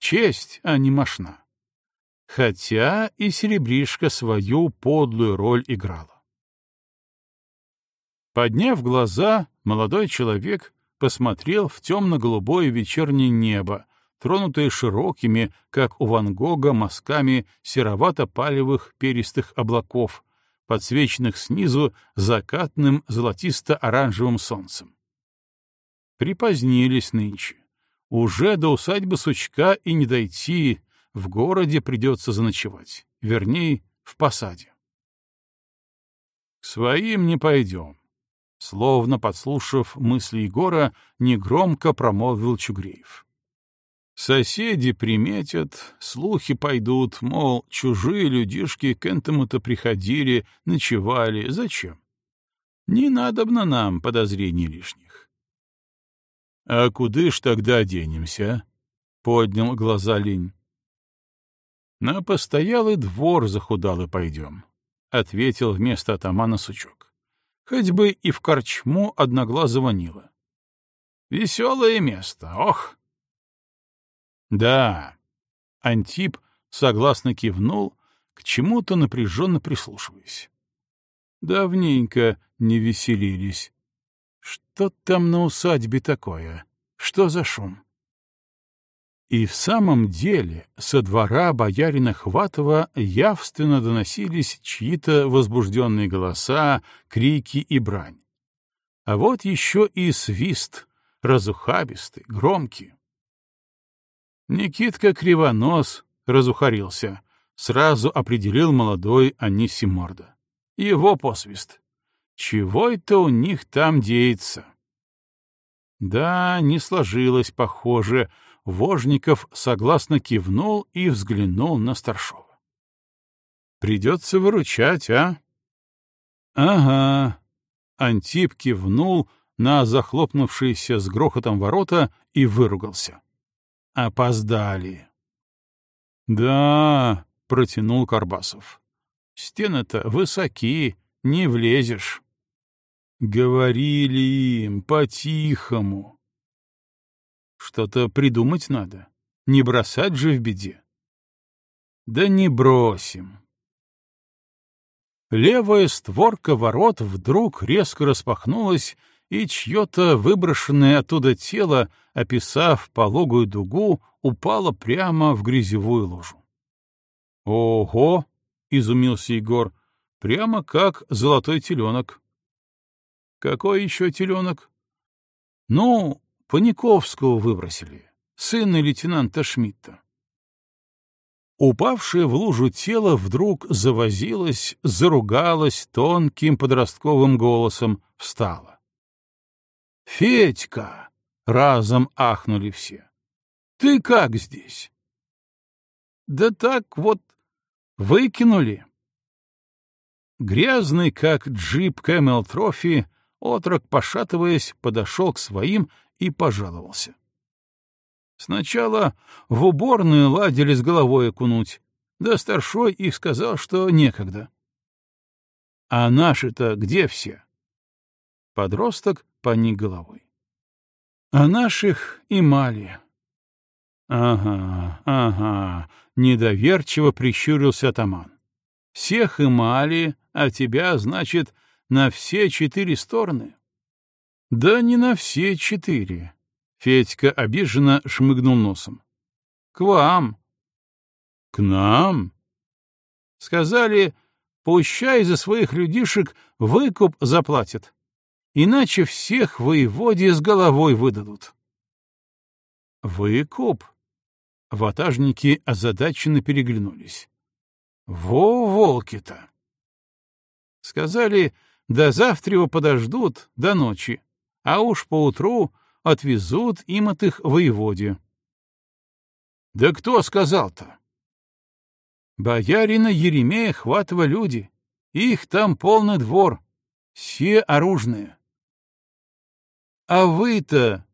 Speaker 1: Честь, а не мошна. Хотя и серебришка свою подлую роль играла. Подняв глаза, молодой человек посмотрел в темно-голубое вечернее небо, тронутое широкими, как у Ван Гога, мазками серовато-палевых перистых облаков, подсвеченных снизу закатным золотисто-оранжевым солнцем. Припозднились нынче. Уже до усадьбы Сучка и не дойти, в городе придется заночевать, вернее, в посаде. Своим не пойдем. Словно подслушав мысли Егора, негромко промолвил Чугреев. Соседи приметят, слухи пойдут, мол, чужие людишки к этому-то приходили, ночевали. Зачем? Не надобно нам подозрений лишних. — А куды ж тогда денемся? — поднял глаза Линь. — На постоялый двор захудалый пойдем, — ответил вместо атамана сучок. — Хоть бы и в корчму одноглазого Нила. — Веселое место, ох! Да. Антип согласно кивнул, к чему-то напряженно прислушиваясь. Давненько не веселились. Что там на усадьбе такое? Что за шум? И в самом деле со двора боярина Хватова явственно доносились чьи-то возбужденные голоса, крики и брань. А вот еще и свист, разухабистый, громкий. Никитка Кривонос разухарился, сразу определил молодой Анисиморда. Его посвист. Чего это у них там деется? Да, не сложилось, похоже. Вожников согласно кивнул и взглянул на старшова. Придется выручать, а? Ага. Антип кивнул на захлопнувшиеся с грохотом ворота и выругался. Опоздали. Да, протянул Карбасов. Стены-то высоки, не влезешь. Говорили им по-тихому. Что-то придумать надо. Не бросать же в беде. Да не бросим. Левая створка ворот вдруг резко распахнулась, и чье-то выброшенное оттуда тело, описав пологую дугу, упало прямо в грязевую лужу. «Ого!» — изумился Егор. «Прямо как золотой теленок». Какой еще теленок? Ну, Паниковского выбросили, сына лейтенанта Шмидта. Упавшее в лужу тело вдруг завозилось, заругалось тонким подростковым голосом, встало. «Федька!» — разом ахнули все. «Ты как здесь?» «Да так вот выкинули». Грязный, как джип Camel Trophy, Отрок, пошатываясь, подошел к своим и пожаловался. Сначала в уборную ладили с головой окунуть, да старшой их сказал, что некогда. — А наши-то где все? Подросток поник головой. — А наших и мали. — Ага, ага, — недоверчиво прищурился атаман. — Всех и мали, а тебя, значит, — на все четыре стороны? Да не на все четыре. Федька обиженно шмыгнул носом. К вам. К нам? Сказали, пущай за своих людишек выкуп заплатят. Иначе всех воеводе с головой выдадут. Выкуп? Ватажники озадаченно переглянулись. Во волки-то! Сказали, до завтра его подождут до ночи, а уж поутру отвезут им от их воеводе. Да кто сказал-то? Боярина Еремея хватало люди, их там полный двор, все оружные. А вы-то,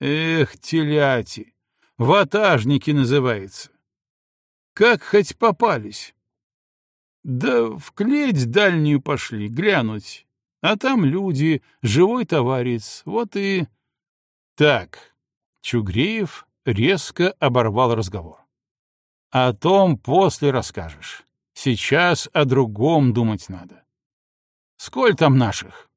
Speaker 1: эх, теляти, ватажники называется. Как хоть попались? Да в клеть дальнюю пошли, глянуть. А там люди, живой товарищ, вот и... Так, Чугреев резко оборвал разговор. О том после расскажешь. Сейчас о другом думать надо. Сколь там наших?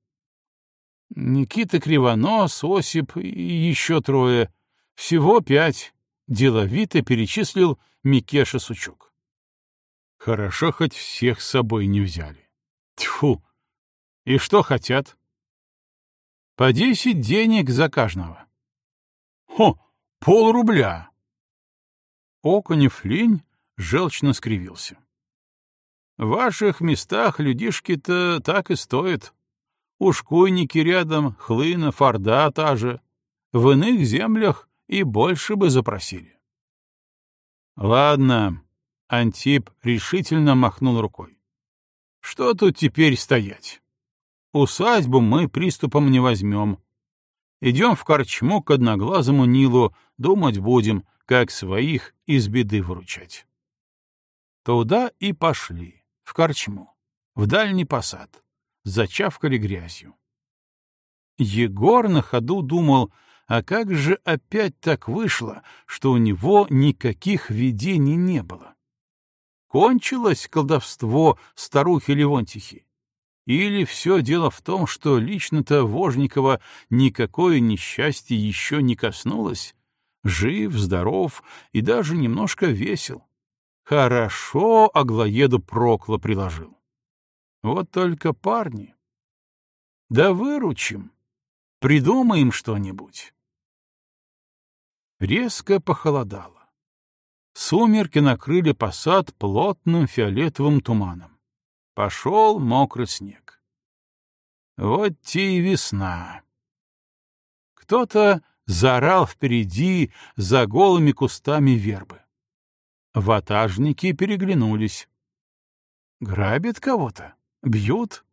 Speaker 1: Никита Кривонос, Осип и еще трое. Всего пять. Деловито перечислил Микеша Сучук. Хорошо, хоть всех с собой не взяли. Тьфу! И что хотят? По десять денег за каждого. Хо, полрубля! Окунев лень желчно скривился. В ваших местах людишки-то так и стоят. Ушкуйники рядом, хлына, форда та же. В иных землях и больше бы запросили. Ладно, Антип решительно махнул рукой. Что тут теперь стоять? Усадьбу мы приступом не возьмем. Идем в корчму к одноглазому Нилу, думать будем, как своих из беды выручать. Туда и пошли, в корчму, в дальний посад, зачавкали грязью. Егор на ходу думал, а как же опять так вышло, что у него никаких видений не было? Кончилось колдовство старухи Левонтихи? Или все дело в том, что лично-то Вожникова никакое несчастье еще не коснулось, Жив, здоров и даже немножко весел. Хорошо Аглоеду Прокла приложил. Вот только парни. Да выручим. Придумаем что-нибудь. Резко похолодало. Сумерки накрыли посад плотным фиолетовым туманом. Пошел мокрый снег. Вот те и весна. Кто-то заорал впереди за голыми кустами вербы. Ватажники переглянулись. Грабят кого-то? Бьют?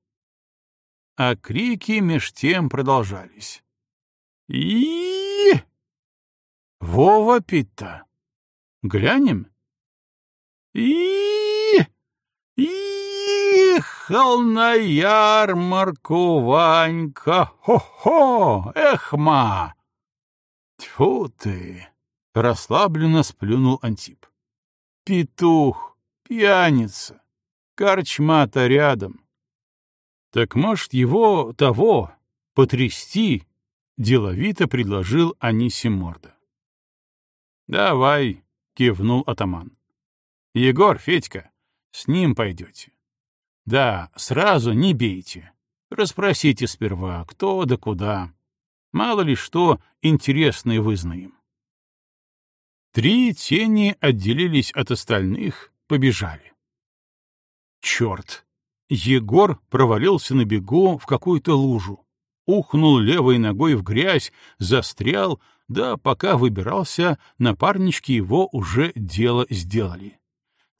Speaker 1: А крики меж тем продолжались. и Вова пить-то! Глянем? и Ехал на ярмарку Ванька, хо-хо, эхма! Тьфу ты! Расслабленно сплюнул Антип. Петух, пьяница, корчма-то рядом. Так может его того потрясти? Деловито предложил Анисим Морда. Давай, кивнул атаман. Егор, Федька, с ним пойдете. Да, сразу не бейте. Расспросите сперва, кто да куда. Мало ли что интересное вызнаем. Три тени отделились от остальных, побежали. Черт! Егор провалился на бегу в какую-то лужу, ухнул левой ногой в грязь, застрял, да пока выбирался, напарнички его уже дело сделали.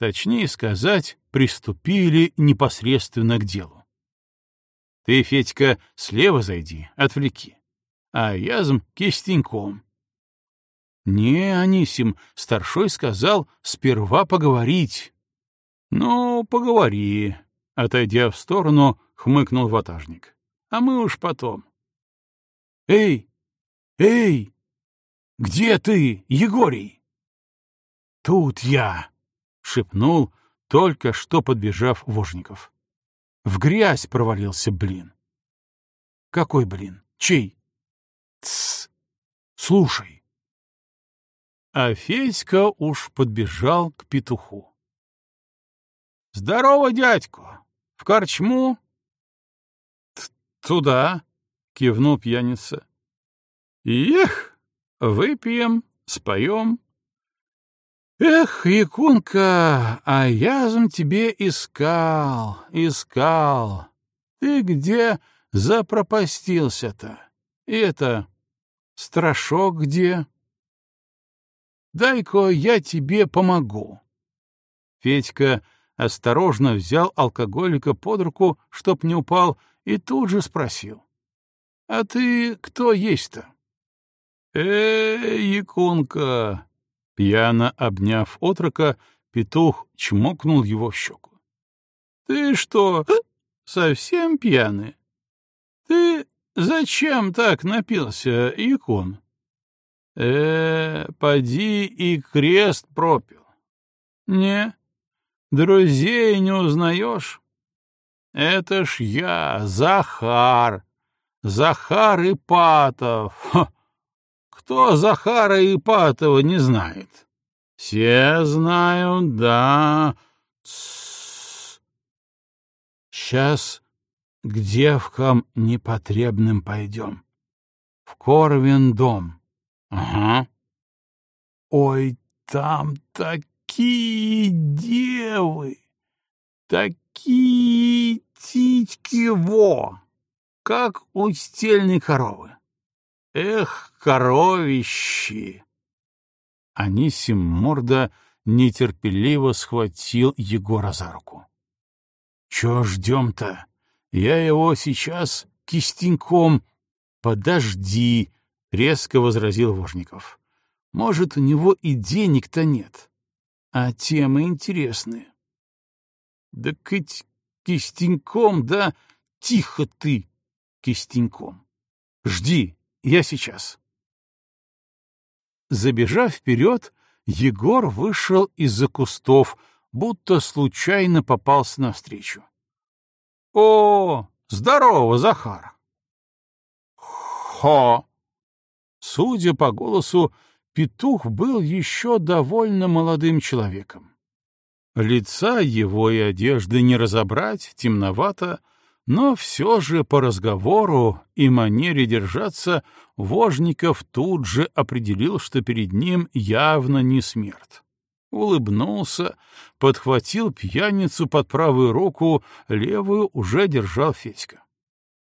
Speaker 1: Точнее сказать, приступили непосредственно к делу. Ты, Федька, слева зайди, отвлеки, а язм кистеньком. Не, Анисим, старшой сказал, сперва поговорить. Ну, поговори, отойдя в сторону, хмыкнул ватажник. А мы уж потом. Эй! Эй! Где ты, Егорий? Тут я, шепнул, только что подбежав Вожников. В грязь провалился, блин. Какой блин? Чей? Тсс! Слушай. А Федька уж подбежал к петуху. «Здорово, дядьку! В корчму?» «Туда!» — кивнул пьяница. «Ех, выпьем, споем, Эх, Якунка, а я зам тебе искал, искал. Ты где запропастился-то? И это, страшок где? Дай-ка я тебе помогу. Федька осторожно взял алкоголика под руку, чтоб не упал, и тут же спросил. — А ты кто есть-то? — Э, Якунка, Пьяно обняв отрока, петух чмокнул его в щеку. — Ты что, совсем пьяный? Ты зачем так напился, икон? Э, поди и крест пропил. Не, друзей не узнаешь? Это ж я, Захар, Захар Ипатов. Ха! Кто Захара Ипатова не знает? Все знают, да. Сейчас к девкам непотребным пойдем. В Корвин дом. Ага. Ой, там такие девы, такие титьки во, как у стельной коровы. Эх, коровищи! Анисим Морда нетерпеливо схватил Егора за руку. — Чё ждем-то? Я его сейчас кистеньком... — Подожди, — резко возразил Вожников. — Может, у него и денег-то нет, а темы интересные. — Да хоть кистеньком, да... Тихо ты, кистеньком. Жди, я сейчас. Забежав вперед, Егор вышел из-за кустов, будто случайно попался навстречу. — О, здорово, Захар! — Хо! Судя по голосу, петух был еще довольно молодым человеком. Лица его и одежды не разобрать, темновато, но все же по разговору и манере держаться Вожников тут же определил, что перед ним явно не смерть. Улыбнулся, подхватил пьяницу под правую руку, левую уже держал Федька.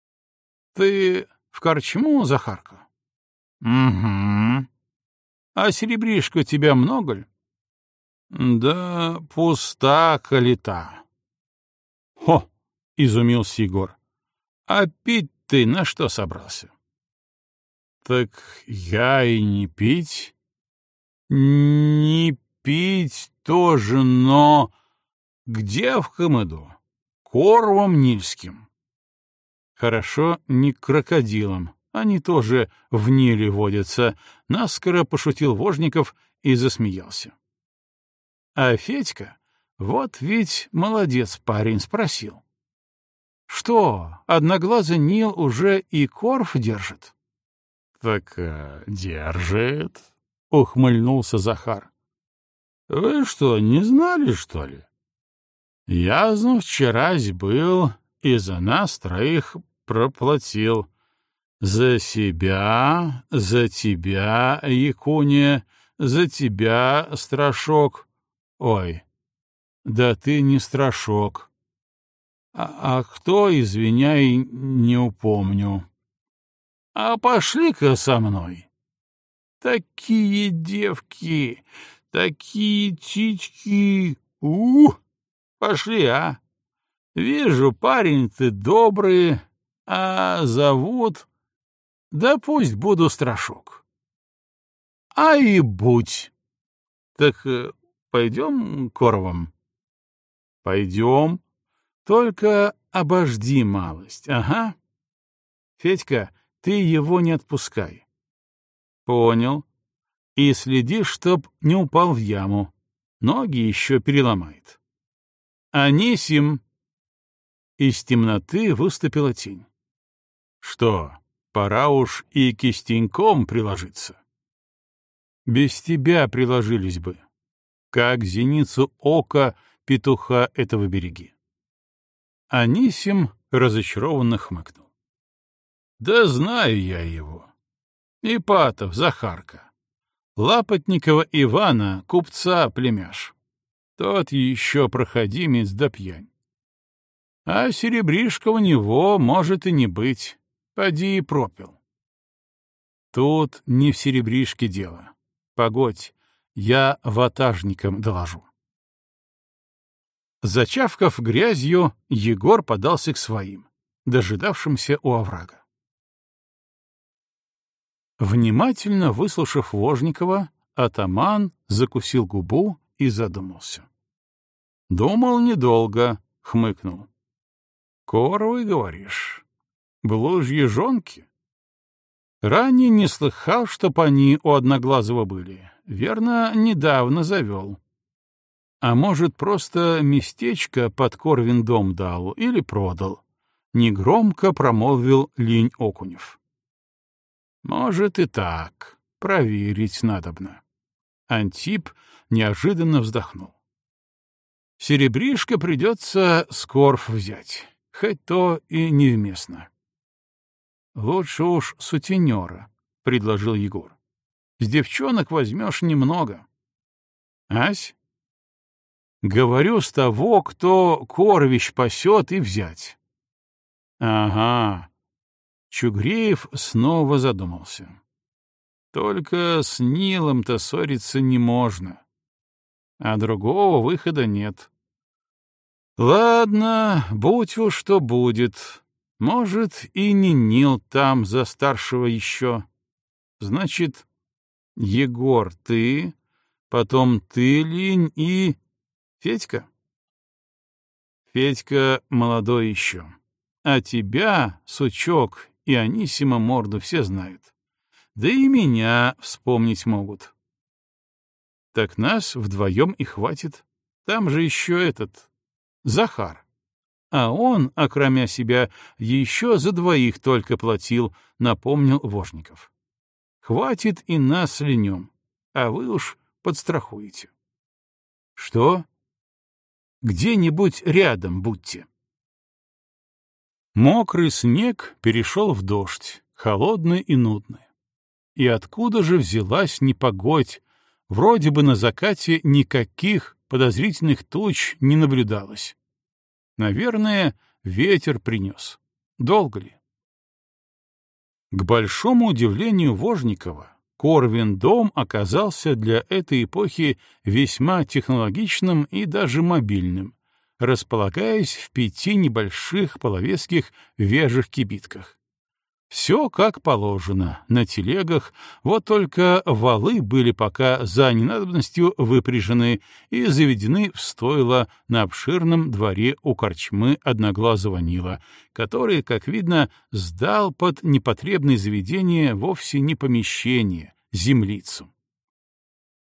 Speaker 1: — Ты в корчму, Захарка? — Угу. — А серебришка тебя много ли? — Да пуста калита. — Хо! — изумился Егор. — А пить ты на что собрался? — Так я и не пить. — Не пить тоже, но... К девкам иду, корвам нильским. Хорошо, не крокодилам, они тоже в Ниле водятся, наскоро пошутил Вожников и засмеялся. А Федька, вот ведь молодец парень, спросил. Что, одноглазый Нил уже и корф держит? — Так э, держит, — ухмыльнулся Захар. — Вы что, не знали, что ли? Я, ну, вчерась был и за нас троих проплатил. За себя, за тебя, Якуня, за тебя, Страшок. Ой, да ты не Страшок. А, а кто, извиняй, не упомню. А пошли-ка со мной. Такие девки, такие титьки. У, пошли, а? Вижу, парень ты добрый, а зовут... Да пусть буду Страшок. А и будь. Так э, пойдем коровом? Пойдем. Только обожди малость, ага. Федька, ты его не отпускай. Понял. И следи, чтоб не упал в яму. Ноги еще переломает. Анисим! Из темноты выступила тень. Что, пора уж и кистеньком приложиться? Без тебя приложились бы. Как зеницу ока петуха этого береги. Анисим разочарованно хмыкнул. Да знаю я его. Ипатов, Захарка. Лапотникова Ивана, купца племяш. Тот еще проходимец да пьянь. А серебришка у него может и не быть. Поди и пропил. Тут не в серебришке дело. Погодь, я ватажникам доложу. Зачавкав грязью, Егор подался к своим, дожидавшимся у оврага. Внимательно выслушав Вожникова, атаман закусил губу и задумался. Думал недолго, хмыкнул. «Коровы, говоришь? Блужьи жонки?» Ранее не слыхал, чтоб они у Одноглазого были. Верно, недавно завел. А может, просто местечко под Корвин дом дал или продал. Негромко промолвил Линь Окунев. Может и так. Проверить надобно. Антип неожиданно вздохнул. Серебришко придется скорф взять, хоть то и невместно. Лучше уж сутенера, — предложил Егор. С девчонок возьмешь немного. Ась? Говорю, с того, кто корвищ пасет, и взять. Ага, Чугреев снова задумался. Только с Нилом-то ссориться не можно. А другого выхода нет. Ладно, будь уж что будет. Может, и не Нил там за старшего еще. Значит, Егор, ты, потом ты, Линь, и... Федька? Федька молодой еще. А тебя, сучок, и Анисима морду все знают. Да и меня вспомнить могут. Так нас вдвоем и хватит. Там же еще этот... Захар. А он, окромя себя, еще за двоих только платил, напомнил Вожников. Хватит и нас ленем. а вы уж подстрахуете. Что? Где-нибудь рядом будьте. Мокрый снег перешел в дождь, холодный и нудный. И откуда же взялась непогодь? Вроде бы на закате никаких подозрительных туч не наблюдалось. Наверное, ветер принес. Долго ли? К большому удивлению Вожникова, Корвин-дом оказался для этой эпохи весьма технологичным и даже мобильным, располагаясь в пяти небольших половецких вежих кибитках. Все как положено, на телегах, вот только валы были пока за ненадобностью выпряжены и заведены в стойло на обширном дворе у корчмы одноглазого Нила, который, как видно, сдал под непотребное заведение вовсе не помещение, землицу.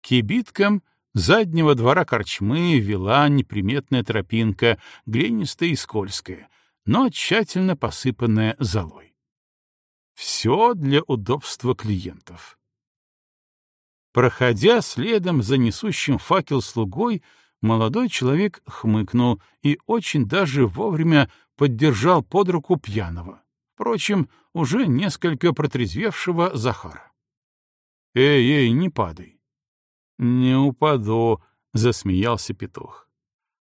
Speaker 1: Кибиткам заднего двора корчмы вела неприметная тропинка, глинистая и скользкая, но тщательно посыпанная золой. Все для удобства клиентов. Проходя следом за несущим факел слугой, молодой человек хмыкнул и очень даже вовремя поддержал под руку пьяного, впрочем, уже несколько протрезвевшего Захара. «Эй, эй, не падай!» «Не упаду», — засмеялся петух.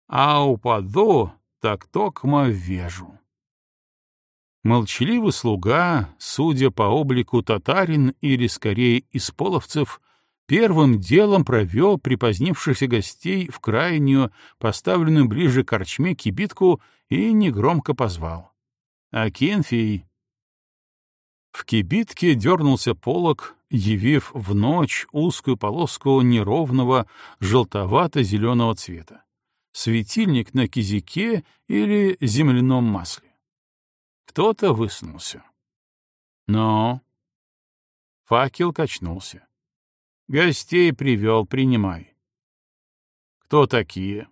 Speaker 1: «А упаду, так токмо вежу». Молчаливый слуга, судя по облику татарин или, скорее, из половцев, первым делом провел припозднившихся гостей в крайнюю, поставленную ближе к корчме кибитку, и негромко позвал. «Акинфий!» В кибитке дернулся полог, явив в ночь узкую полоску неровного желтовато-зеленого цвета. Светильник на кизике или земляном масле. Кто-то высунулся. Но факел качнулся. Гостей привел, принимай. Кто такие?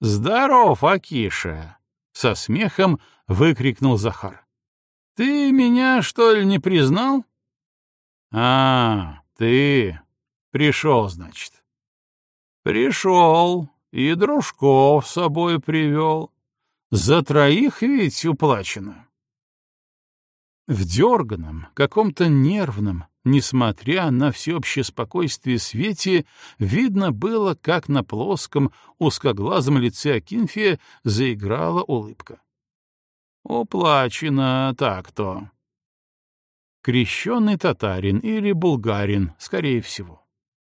Speaker 1: Здоров, Акиша! Со смехом выкрикнул Захар. Ты меня, что ли, не признал? А, ты пришел, значит. Пришел и дружков с собой привел. За троих ведь уплачено. В дерганом, каком-то нервном, несмотря на всеобщее спокойствие свете, видно было, как на плоском, узкоглазом лице Акинфия заиграла улыбка. «Уплачено так-то». Крещенный татарин или булгарин, скорее всего.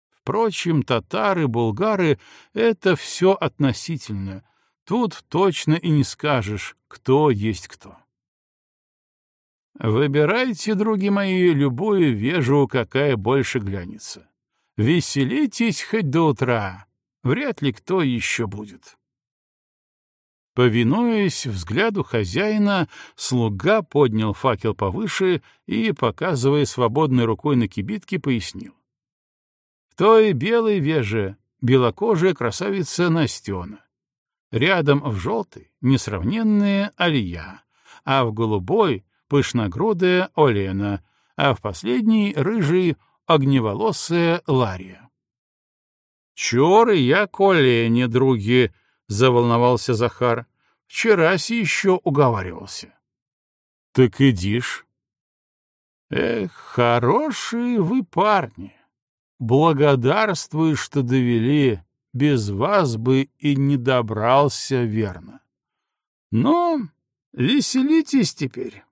Speaker 1: Впрочем, татары, булгары — это все относительно — Тут точно и не скажешь, кто есть кто. Выбирайте, други мои, любую вежу, какая больше глянется. Веселитесь хоть до утра, вряд ли кто еще будет. Повинуясь взгляду хозяина, слуга поднял факел повыше и, показывая свободной рукой на кибитке, пояснил. В той белой веже белокожая красавица Настена. Рядом в желтой — несравненная Алия, а в голубой — пышногрудая Олена, а в последней — рыжий огневолосая Лария. «Чоры я к Олене, други!» — заволновался Захар. «Вчерась еще уговаривался». «Так идишь». «Эх, хорошие вы парни! Благодарствую, что довели без вас бы и не добрался верно. Но веселитесь теперь.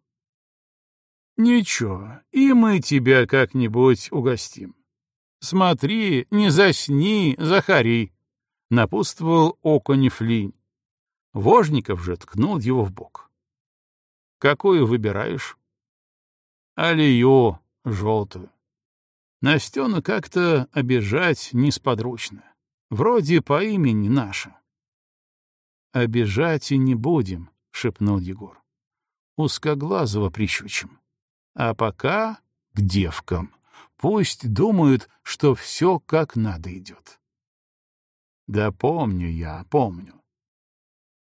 Speaker 1: Ничего, и мы тебя как-нибудь угостим. Смотри, не засни, Захари, — напутствовал оконев линь. Вожников же ткнул его в бок. Какую выбираешь? Алию желтую. Настену как-то обижать несподручно. Вроде по имени наша. «Обижать и не будем», — шепнул Егор. «Узкоглазого прищучим. А пока к девкам. Пусть думают, что все как надо идет». «Да помню я, помню.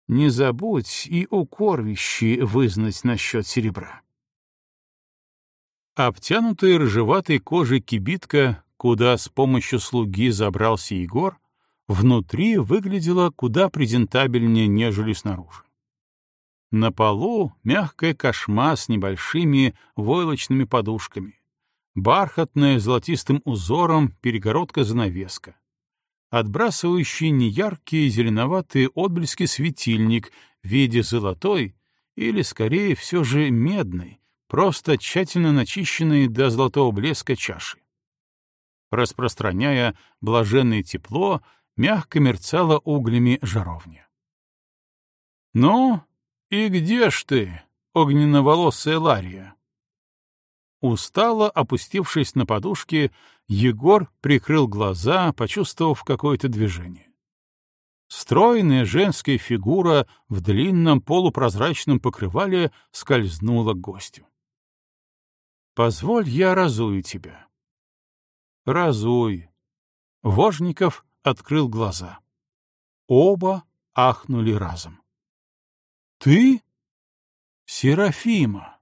Speaker 1: Не забудь и у корвищи вызнать насчет серебра». Обтянутая рыжеватой кожей кибитка куда с помощью слуги забрался Егор, внутри выглядело куда презентабельнее, нежели снаружи. На полу мягкая кошма с небольшими войлочными подушками, бархатная золотистым узором перегородка-занавеска, отбрасывающий неяркие зеленоватые отблески светильник в виде золотой или, скорее, все же медной, просто тщательно начищенной до золотого блеска чаши. Распространяя блаженное тепло, мягко мерцала углями жаровня. «Ну, и где ж ты, огненноволосая Лария?» Устало опустившись на подушке, Егор прикрыл глаза, почувствовав какое-то движение. Стройная женская фигура в длинном полупрозрачном покрывале скользнула к гостю. «Позволь, я разую тебя». «Разуй». Вожников открыл глаза. Оба ахнули разом. «Ты? Серафима!»